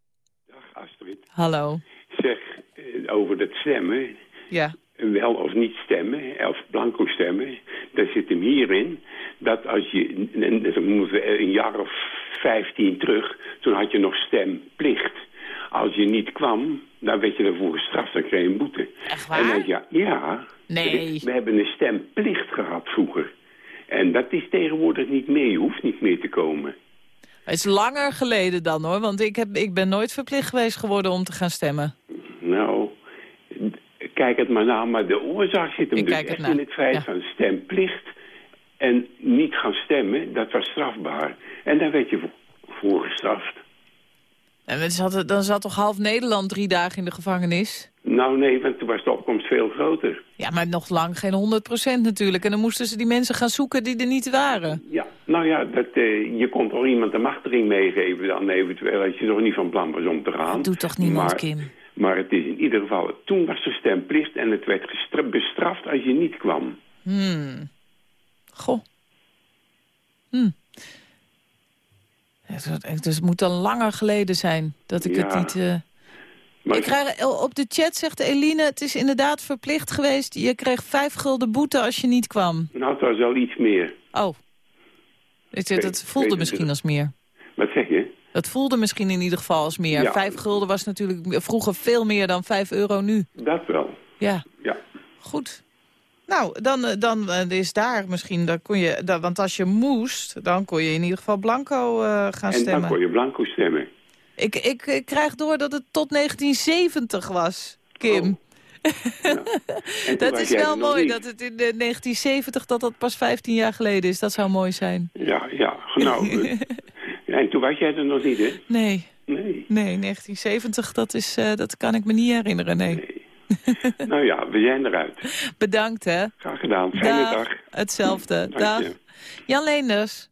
Astrid. Hallo. Zeg, eh, over dat stemmen, Ja. wel of niet stemmen, of blanco stemmen, daar zit hem hierin dat als je, en dan moeten we een jaar of 15 terug, toen had je nog stemplicht. Als je niet kwam, dan werd je ervoor gestraft, dan kreeg je een boete. Echt En dan, ja, ja. Nee. We hebben een stemplicht gehad vroeger. En dat is tegenwoordig niet meer, je hoeft niet meer te komen. Het is langer geleden dan hoor, want ik, heb, ik ben nooit verplicht geweest geworden om te gaan stemmen. Nou, kijk het maar na, maar de oorzaak zit hem Ik dus het echt in het feit ja. van stemplicht en niet gaan stemmen, dat was strafbaar. En daar werd je voor, gestraft. En dan zat toch half Nederland drie dagen in de gevangenis? Nou nee, want toen was de opkomst veel groter. Ja, maar nog lang geen 100% natuurlijk. En dan moesten ze die mensen gaan zoeken die er niet waren. Ja, nou ja, dat, eh, je kon toch iemand een machtiging meegeven dan eventueel als je nog niet van plan was om te gaan. Dat doet toch niemand, maar, Kim? Maar het is in ieder geval, toen was er stemplicht en het werd bestraft als je niet kwam. Hmm. Goh. Het, het- dus het moet dan langer geleden zijn dat ik het niet... eh, Maar Ik krijg, op de chat zegt Eline, het is inderdaad verplicht geweest. Je kreeg vijf gulden boete als je niet kwam. nou, het was al iets meer. Oh. Het, weet voelde misschien als meer. Wat zeg je? Het voelde misschien in ieder geval als meer. Ja. Vijf gulden was natuurlijk vroeger veel meer dan vijf euro nu. Dat wel. Ja, Ja. goed. Nou, dan, eh, dan eh, is daar misschien, dan kon je, dan, want als je moest, dan kon je in ieder geval blanco eh, gaan en dan stemmen. kon je blanco stemmen. Ik, ik, ik krijg door dat het tot 1970 was, Kim. Toen dat is wel mooi dat het in de 1970 dat dat pas 15 jaar geleden is. Dat zou mooi zijn. Ja, ja. Nou, eh, ja, en toen was jij er nog niet, hè? Nee, Nee. nee, 1970, dat, is, dat kan ik me niet herinneren, nee. nou ja, we zijn eruit. Bedankt, hè. Graag gedaan. Fijne Dag. dag. Hetzelfde. Dank Dag. je. Jan Leenders.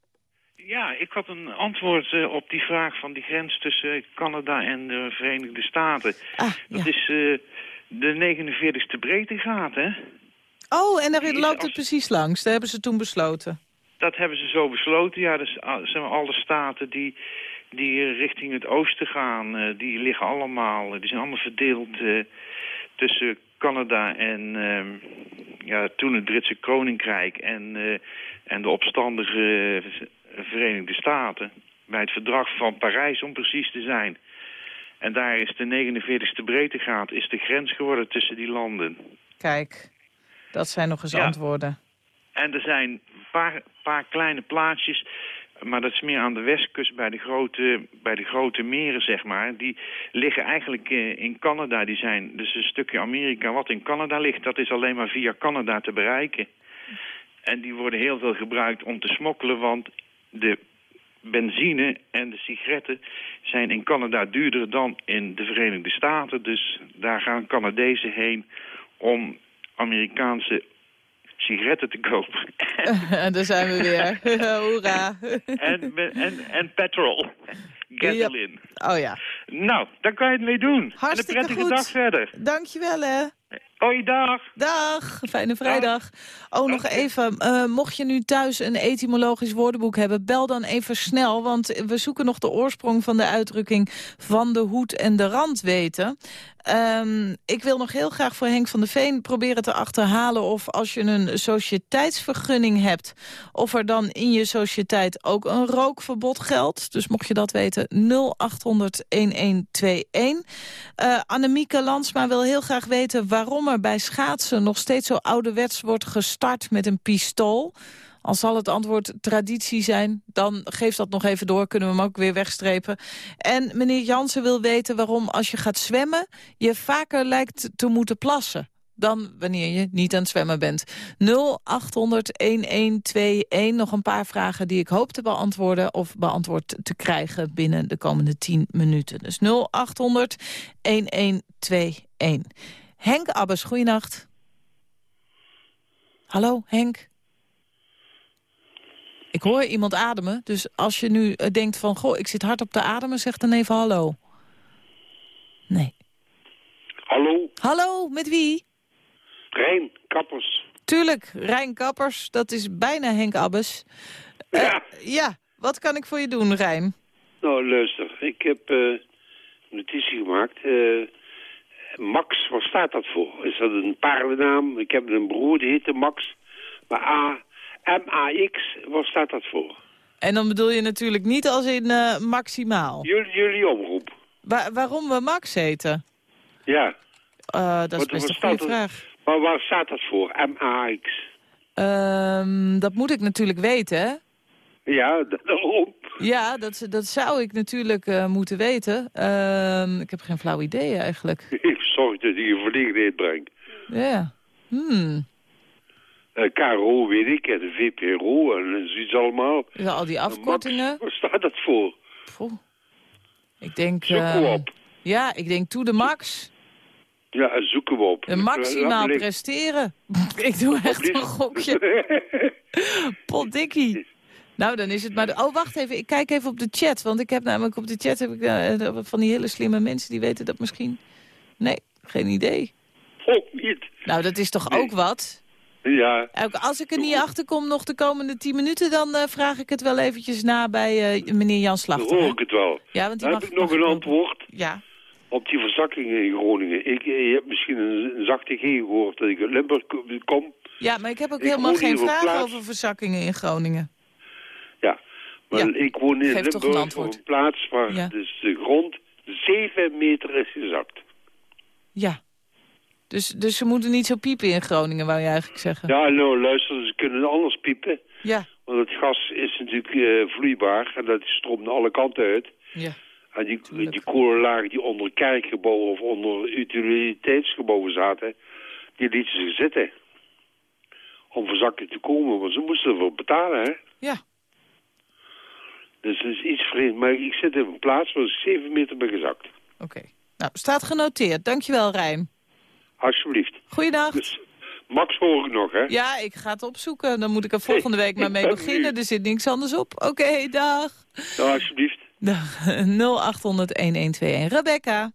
Ja, ik had een antwoord eh, op die vraag van die grens tussen Canada en de Verenigde Staten. Ah, Dat is eh, de 49ste breedtegraad, hè? Oh, en daar loopt als- het precies langs. Dat hebben ze toen besloten. Dat hebben ze zo besloten. Ja, dus ah, zijn alle staten die, die eh, richting het oosten gaan, eh, die liggen allemaal, eh, die zijn allemaal verdeeld eh, tussen Canada en ehm, ja, toen het Britse Koninkrijk en, eh, en de opstandige Verenigde Staten. Bij het verdrag van Parijs om precies te zijn. En daar is de 49ste breedtegraad is de grens geworden tussen die landen. Kijk, dat zijn nog eens Ja. antwoorden. En er zijn een paar, paar kleine plaatsjes, maar dat is meer aan de westkust bij de grote, bij de grote meren, zeg maar. Die liggen eigenlijk eh, in Canada. Die zijn dus een stukje Amerika wat in Canada ligt. Dat is alleen maar via Canada te bereiken. En die worden heel veel gebruikt om te smokkelen, want de benzine en de sigaretten zijn in Canada duurder dan in de Verenigde Staten. Dus daar gaan Canadezen heen om Amerikaanse sigaretten te kopen. Daar zijn we weer. Hoera. en, en, en petrol. Gasoline. Oh ja. Nou, daar kan je het mee doen. Hartstikke en een prettige goed. dag verder. Dankjewel, hè. Hoi, dag. Dag, fijne vrijdag. Oh, nog even, eh, mocht je nu thuis een etymologisch woordenboek hebben... bel dan even snel, want we zoeken nog de oorsprong van de uitdrukking... van de hoed en de rand weten. Ehm, ik wil nog heel graag voor Henk van der Veen proberen te achterhalen... of als je een sociëteitsvergunning hebt... of er dan in je sociëteit ook een rookverbod geldt. Dus mocht je dat weten, 0800-1121. Eh Annemieke Landsma wil heel graag weten waarom er bij schaatsen... nog steeds zo ouderwets wordt gestart met een pistool. Al zal het antwoord traditie zijn, dan geef dat nog even door. Kunnen we hem ook weer wegstrepen. En meneer Jansen wil weten waarom als je gaat zwemmen... je vaker lijkt te moeten plassen dan wanneer je niet aan het zwemmen bent. 0800-1121. Nog een paar vragen die ik hoop te beantwoorden... of beantwoord te krijgen binnen de komende 10 minuten. Dus 0800-1121. Henk Abbes, goeienacht. Hallo, Henk? Ik hoor iemand ademen, dus als je nu eh, denkt van... goh, ik zit hard op te ademen, zeg dan even hallo. Nee. Hallo, Hallo, met wie? Rijn, kappers. Tuurlijk, Rijn Kappers, dat is bijna Henk Abbes. Eh, Ja. ja, wat kan ik voor je doen, Rijn? Nou, luister, ik heb eh, een notitie gemaakt. Eh, Max, waar staat dat voor? Is dat een paardennaam? Ik heb een broer, die heette Max. Maar A, M-A-X, waar staat dat voor? En dan bedoel je natuurlijk niet als in eh, maximaal. Jullie, jullie omroep. Wa- waarom we Max heten? Ja. Eh, dat is Wat- best wat een goede vraag. Maar waar staat dat voor? M-A-X. Ehm, dat moet ik natuurlijk weten, hè? Ja, da- daarom. Ja, dat, dat zou ik natuurlijk eh, moeten weten. Ehm, ik heb geen flauw idee eigenlijk. Ik zorg dat hij je verlegenheid brengt. Ja. Hmm. Eh KRO weet ik, en de VPRO en zoiets allemaal. Ja, al die afkortingen. Waar staat dat voor? Ik denk... Zoeken we eh, op. Ja, ik denk to de max. Ja, en zoeken we op. En maximaal Laat me liggen. presteren. ik doe echt een gokje. Potdikkie. Nou, dan is het maar... De... Oh, wacht even. Ik kijk even op de chat. Want ik heb namelijk op de chat heb ik, eh, van die hele slimme mensen... die weten dat misschien... Nee, geen idee. Ook niet. Nou, dat is toch ook wat? Ja, Ook Als ik er niet achter kom nog de komende tien minuten... dan eh, vraag ik het wel eventjes na bij eh, meneer Jan dan Slachter. hoor hè? ik het wel. Ja, want die Dan mag, heb ik nog een antwoord Ja. op die verzakkingen in Groningen. Ik, eh, je hebt misschien een, zachte G gehoord dat ik uit Limburg ko- kom. ja, maar ik heb ook Ik helemaal geen vraag plaats- over verzakkingen in Groningen. Ja, maar Ja, ik woon in geef toch een Limburg op een plaats waar Ja. dus de grond 7 meter is gezakt. Ja. Dus, dus ze moeten niet zo piepen in Groningen, wou je eigenlijk zeggen. Ja, nou luister, ze kunnen anders piepen. Ja. Want het gas is natuurlijk eh, vloeibaar en dat stroomt naar alle kanten uit. Ja. En die, die kolenlagen die onder kerkgebouwen of onder utiliteitsgebouwen zaten, die lieten ze zitten. Om verzakking te komen, want ze moesten ervoor betalen, hè. Ja. Dus het is iets vreemd. Maar ik zit in een plaats waar ik 7 meter ben gezakt. Oké. Nou, staat genoteerd. Dankjewel, Rijn. Alsjeblieft. Goeiedag. Dus Max hoor ik nog, hè? Ja, ik ga het opzoeken. Dan moet ik er volgende week maar mee beginnen. Er zit niks anders op. Oké, dag. Nou, alsjeblieft. Dag. 0800-1121. Rebecca.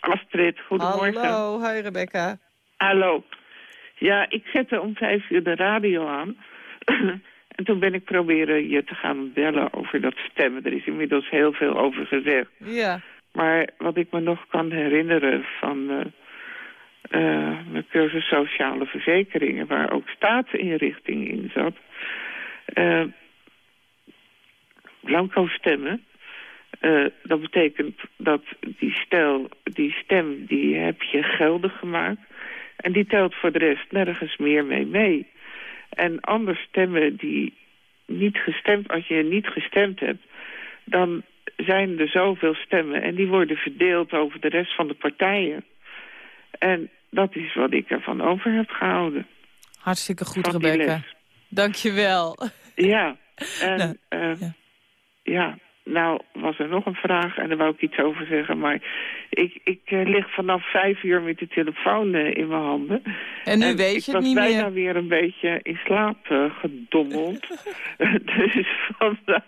Astrid, goedemorgen. Hallo, hi Rebecca. Hallo. Ja, ik zette om vijf uur de radio aan. en toen ben ik proberen je te gaan bellen over dat stemmen. Er is inmiddels heel veel over gezegd. Ja. Maar wat ik me nog kan herinneren van eh, eh, mijn cursus sociale verzekeringen... waar ook staatsinrichting in zat... eh, blanco stemmen... Dat betekent dat die, stel, die stem, die heb je geldig gemaakt. En die telt voor de rest nergens meer mee mee. En anders stemmen die niet gestemd, als je niet gestemd hebt... dan zijn er zoveel stemmen en die worden verdeeld over de rest van de partijen. En dat is wat ik ervan over heb gehouden. Hartstikke goed, Rebecca. les. Dankjewel. Ja, en Nou, eh, ja. Nou was er nog een vraag en daar wou ik iets over zeggen. Maar ik, ik eh, lig vanaf vijf uur met de telefoon eh, in mijn handen. En nu weet ik je het was niet bijna meer. weer een beetje in slaap eh, gedommeld. dus vandaar.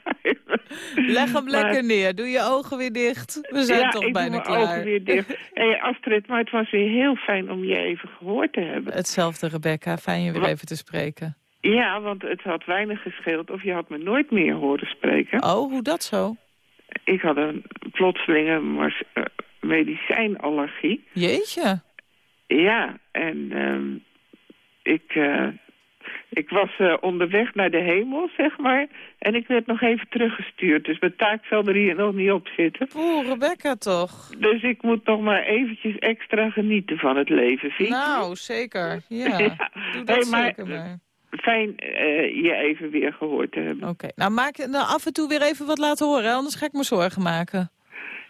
Leg hem Maar- lekker neer. Doe je ogen weer dicht. We zijn ja, toch ik bijna doe klaar. mijn ogen weer dicht. Hey, Astrid, maar het was weer heel fijn om je even gehoord te hebben. Hetzelfde, Rebecca. Fijn je weer Wat- even te spreken. Ja, want het had weinig gescheeld of je had me nooit meer horen spreken. Oh, hoe dat zo? Ik had een plotselinge eh, medicijnallergie. Jeetje. Ja, en ehm, ik, eh, ik was eh, onderweg naar de hemel, zeg maar. En ik werd nog even teruggestuurd. Dus mijn taak zal er hier nog niet op zitten. Oeh, Rebecca toch? Dus ik moet nog maar eventjes extra genieten van het leven, vind je? Nou, zeker. Ja, Ja. doe dat Hey, maar- zeker maar. Fijn eh, je even weer gehoord te hebben. Oké, nou maak je nou, af en toe weer even wat laten horen, hè? anders ga ik me zorgen maken.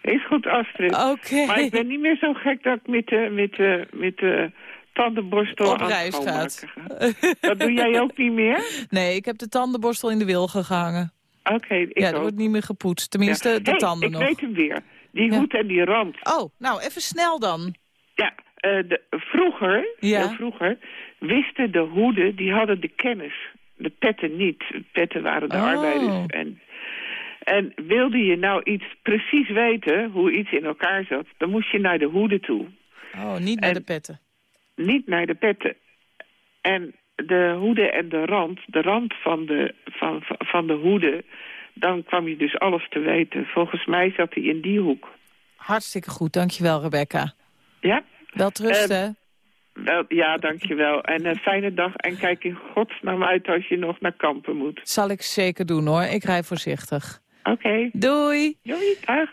Is goed, Astrid. Oké. Maar ik ben niet meer zo gek dat ik met de, met de, met de tandenborstel Op reis gaat. gaan. Dat doe jij ook niet meer? Nee, ik heb de tandenborstel in de wilgen gehangen. Oké, ik Ja, er ook. wordt niet meer gepoetst. Tenminste, Ja. de Hey, tanden ik nog. weet hem weer. Die Ja. hoed en die rand. Oh, nou, even snel dan. Ja, eh, de, vroeger, Ja. vroeger wisten de hoeden, die hadden de kennis. De petten niet. Petten waren de Oh. arbeiders. En, en wilde je nou iets precies weten, hoe iets in elkaar zat... dan moest je naar de hoeden toe. Oh, niet naar En- de petten. Niet naar de petten. En de hoede en de rand, de rand van de, van, van- de hoede... dan kwam je dus alles te weten. Volgens mij zat hij in die hoek. Hartstikke goed, dankjewel Rebecca. Ja? Wel trust, Eh, Wel, ja, dankjewel. En een fijne dag. En kijk in godsnaam uit als je nog naar kampen moet. Zal ik zeker doen, hoor. Ik rij voorzichtig. Oké. Doei. Doei, dag.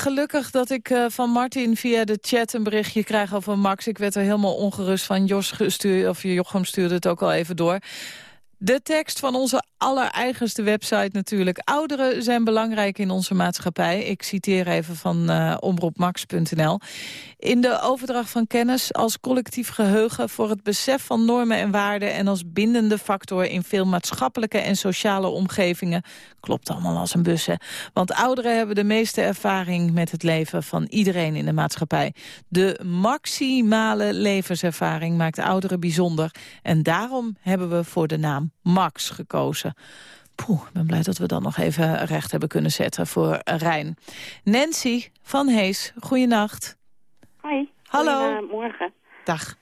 Gelukkig dat ik eh, van Martin via de chat een berichtje krijg over Max. Ik werd er helemaal ongerust van. Jos gestuurd, of Jochem stuurde het ook al even door. De tekst van onze allereigenste website natuurlijk. Ouderen zijn belangrijk in onze maatschappij. Ik citeer even van eh, omroepmax.nl. In de overdracht van kennis als collectief geheugen... voor het besef van normen en waarden... en als bindende factor in veel maatschappelijke en sociale omgevingen. Klopt allemaal als een bus, hè? Want ouderen hebben de meeste ervaring met het leven van iedereen in de maatschappij. De maximale levenservaring maakt ouderen bijzonder. En daarom hebben we voor de naam Max gekozen. Poeh, ik ben blij dat we dat nog even recht hebben kunnen zetten voor Rijn. Nancy van Hees, goeienacht. Hoi. Hallo. Goedemorgen. Dag.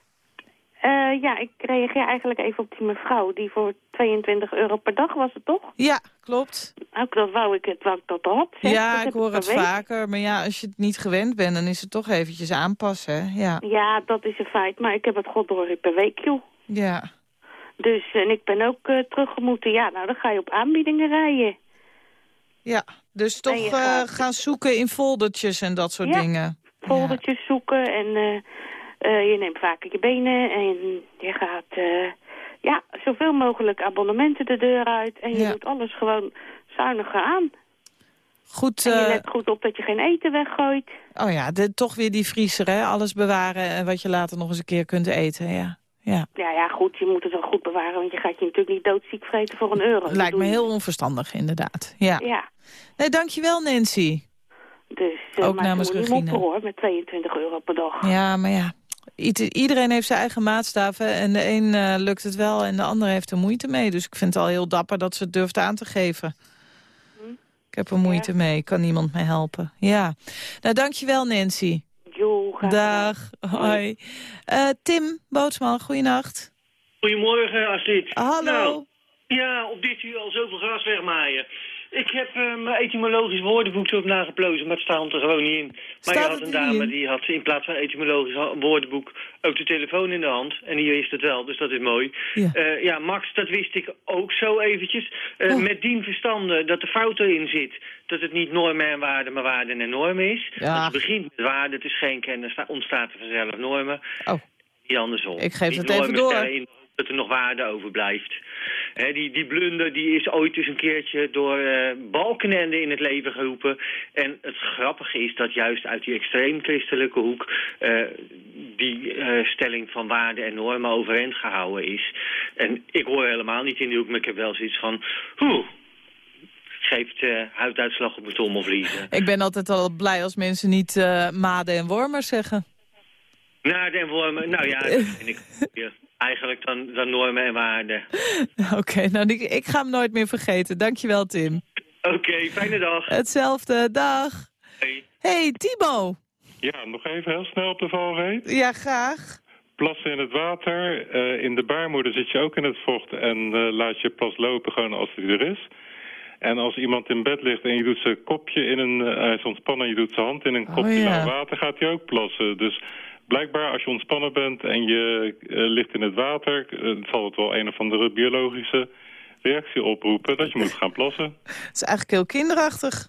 Eh, ja, ik reageer eigenlijk even op die mevrouw die voor 22 euro per dag was het toch? Ja, klopt. Ook dat wou ik het, wou ik dat had. zeg. ja, Dat ik hoor het vaker. Maar ja, als je het niet gewend bent, dan is het toch eventjes aanpassen. hè? Ja. Ja, dat is een feit, maar ik heb het goddorie per week, joh. ja. Dus, en ik ben ook eh, teruggemoeten. Ja, nou, dan ga je op aanbiedingen rijden. Ja, dus toch eh, gaat- gaan zoeken in foldertjes en dat soort Ja. dingen. Foldertjes zoeken en eh, je neemt vaker je benen en je gaat... ja, zoveel mogelijk abonnementen de deur uit. En je Ja. doet alles gewoon zuiniger aan. Goed, En je let goed op dat je geen eten weggooit. oh ja, de, toch weer die vriezer, hè? Alles bewaren en wat je later nog eens een keer kunt eten, ja. Ja, Ja, ja, goed, je moet het wel goed bewaren, want je gaat je natuurlijk niet doodziek vreten voor een euro. Lijkt me heel onverstandig, inderdaad. Ja. Ja, Nee, dankjewel Nancy. dus uh, Ook namens Regina. mopperen, hoor, met 22 euro per dag. Ja, maar ja, ieder- iedereen heeft zijn eigen maatstaven en de een eh, lukt het wel en de ander heeft er moeite mee. Dus ik vind het al heel dapper dat ze het durft aan te geven. Hm? Ik heb er moeite mee, kan niemand mij helpen. Ja, nou dankjewel Nancy. Dag, hoi. Eh, Tim Bootsman, goeienacht. Goedemorgen, Astrid. Hallo. Nou, ja, op dit uur al zoveel gras wegmaaien. Ik heb eh, mijn etymologisch woordenboek zo op nageplozen, maar het staat er gewoon niet in. Maar Staat je had een dame in? die had in plaats van etymologisch woordenboek ook de telefoon in de hand. En die wist het wel, dus dat is mooi. Ja. Eh, ja, Max, dat wist ik ook zo eventjes. Eh, Oh. Met dien verstande dat de fout erin zit. Dat het niet normen en waarden, maar waarden en normen is. Ja. Als begint met waarden, het is geen kennis, sta- ontstaat er vanzelf normen. Oh. Niet andersom. Ik geef het even door. in dat er nog waarde overblijft. Die, die blunder die is ooit eens een keertje door eh Balkenende in het leven geroepen. En het grappige is dat juist uit die extreem christelijke hoek... eh, die eh, stelling van waarden en normen overeind gehouden is. En ik hoor helemaal niet in die hoek, maar ik heb wel zoiets van... Oeh, geeft huiduitslag op mijn tommelvliezen. Ik ben altijd al blij als mensen niet maden en wormen zeggen. Nou, den vormen, nou ja, dat vind ik ja, eigenlijk dan, dan normen en waarden. Oké, nou ik, ik ga hem nooit meer vergeten. Dankjewel Tim. Oké, fijne dag. Hetzelfde, dag. Hey. Hey Timo. Ja, nog even heel snel op de valreep. Ja, graag. Plassen in het water. eh, in de baarmoeder zit je ook in het vocht en eh, laat je plas lopen gewoon als die er is. En als iemand in bed ligt en je doet zijn kopje in een... eh, hij is ontspannen en je doet zijn hand in een kopje ja. lauw water, gaat hij ook plassen. Dus blijkbaar als je ontspannen bent en je eh, ligt in het water... eh, zal het wel een of andere biologische reactie oproepen dat je moet gaan plassen. Het is eigenlijk heel kinderachtig.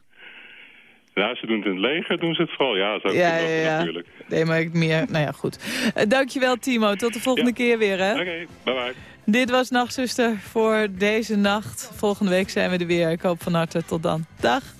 Ja, ze doen het in het leger, doen ze het vooral. Ja, zo Ja, ja, ja. natuurlijk. Nee, maar ik meer... Nou ja, goed. Eh, dankjewel Timo. Tot de volgende keer weer, hè. Oké, bye bye. Dit was Nachtzuster voor deze nacht. Volgende week zijn we er weer. Ik hoop van harte. Tot dan. Dag.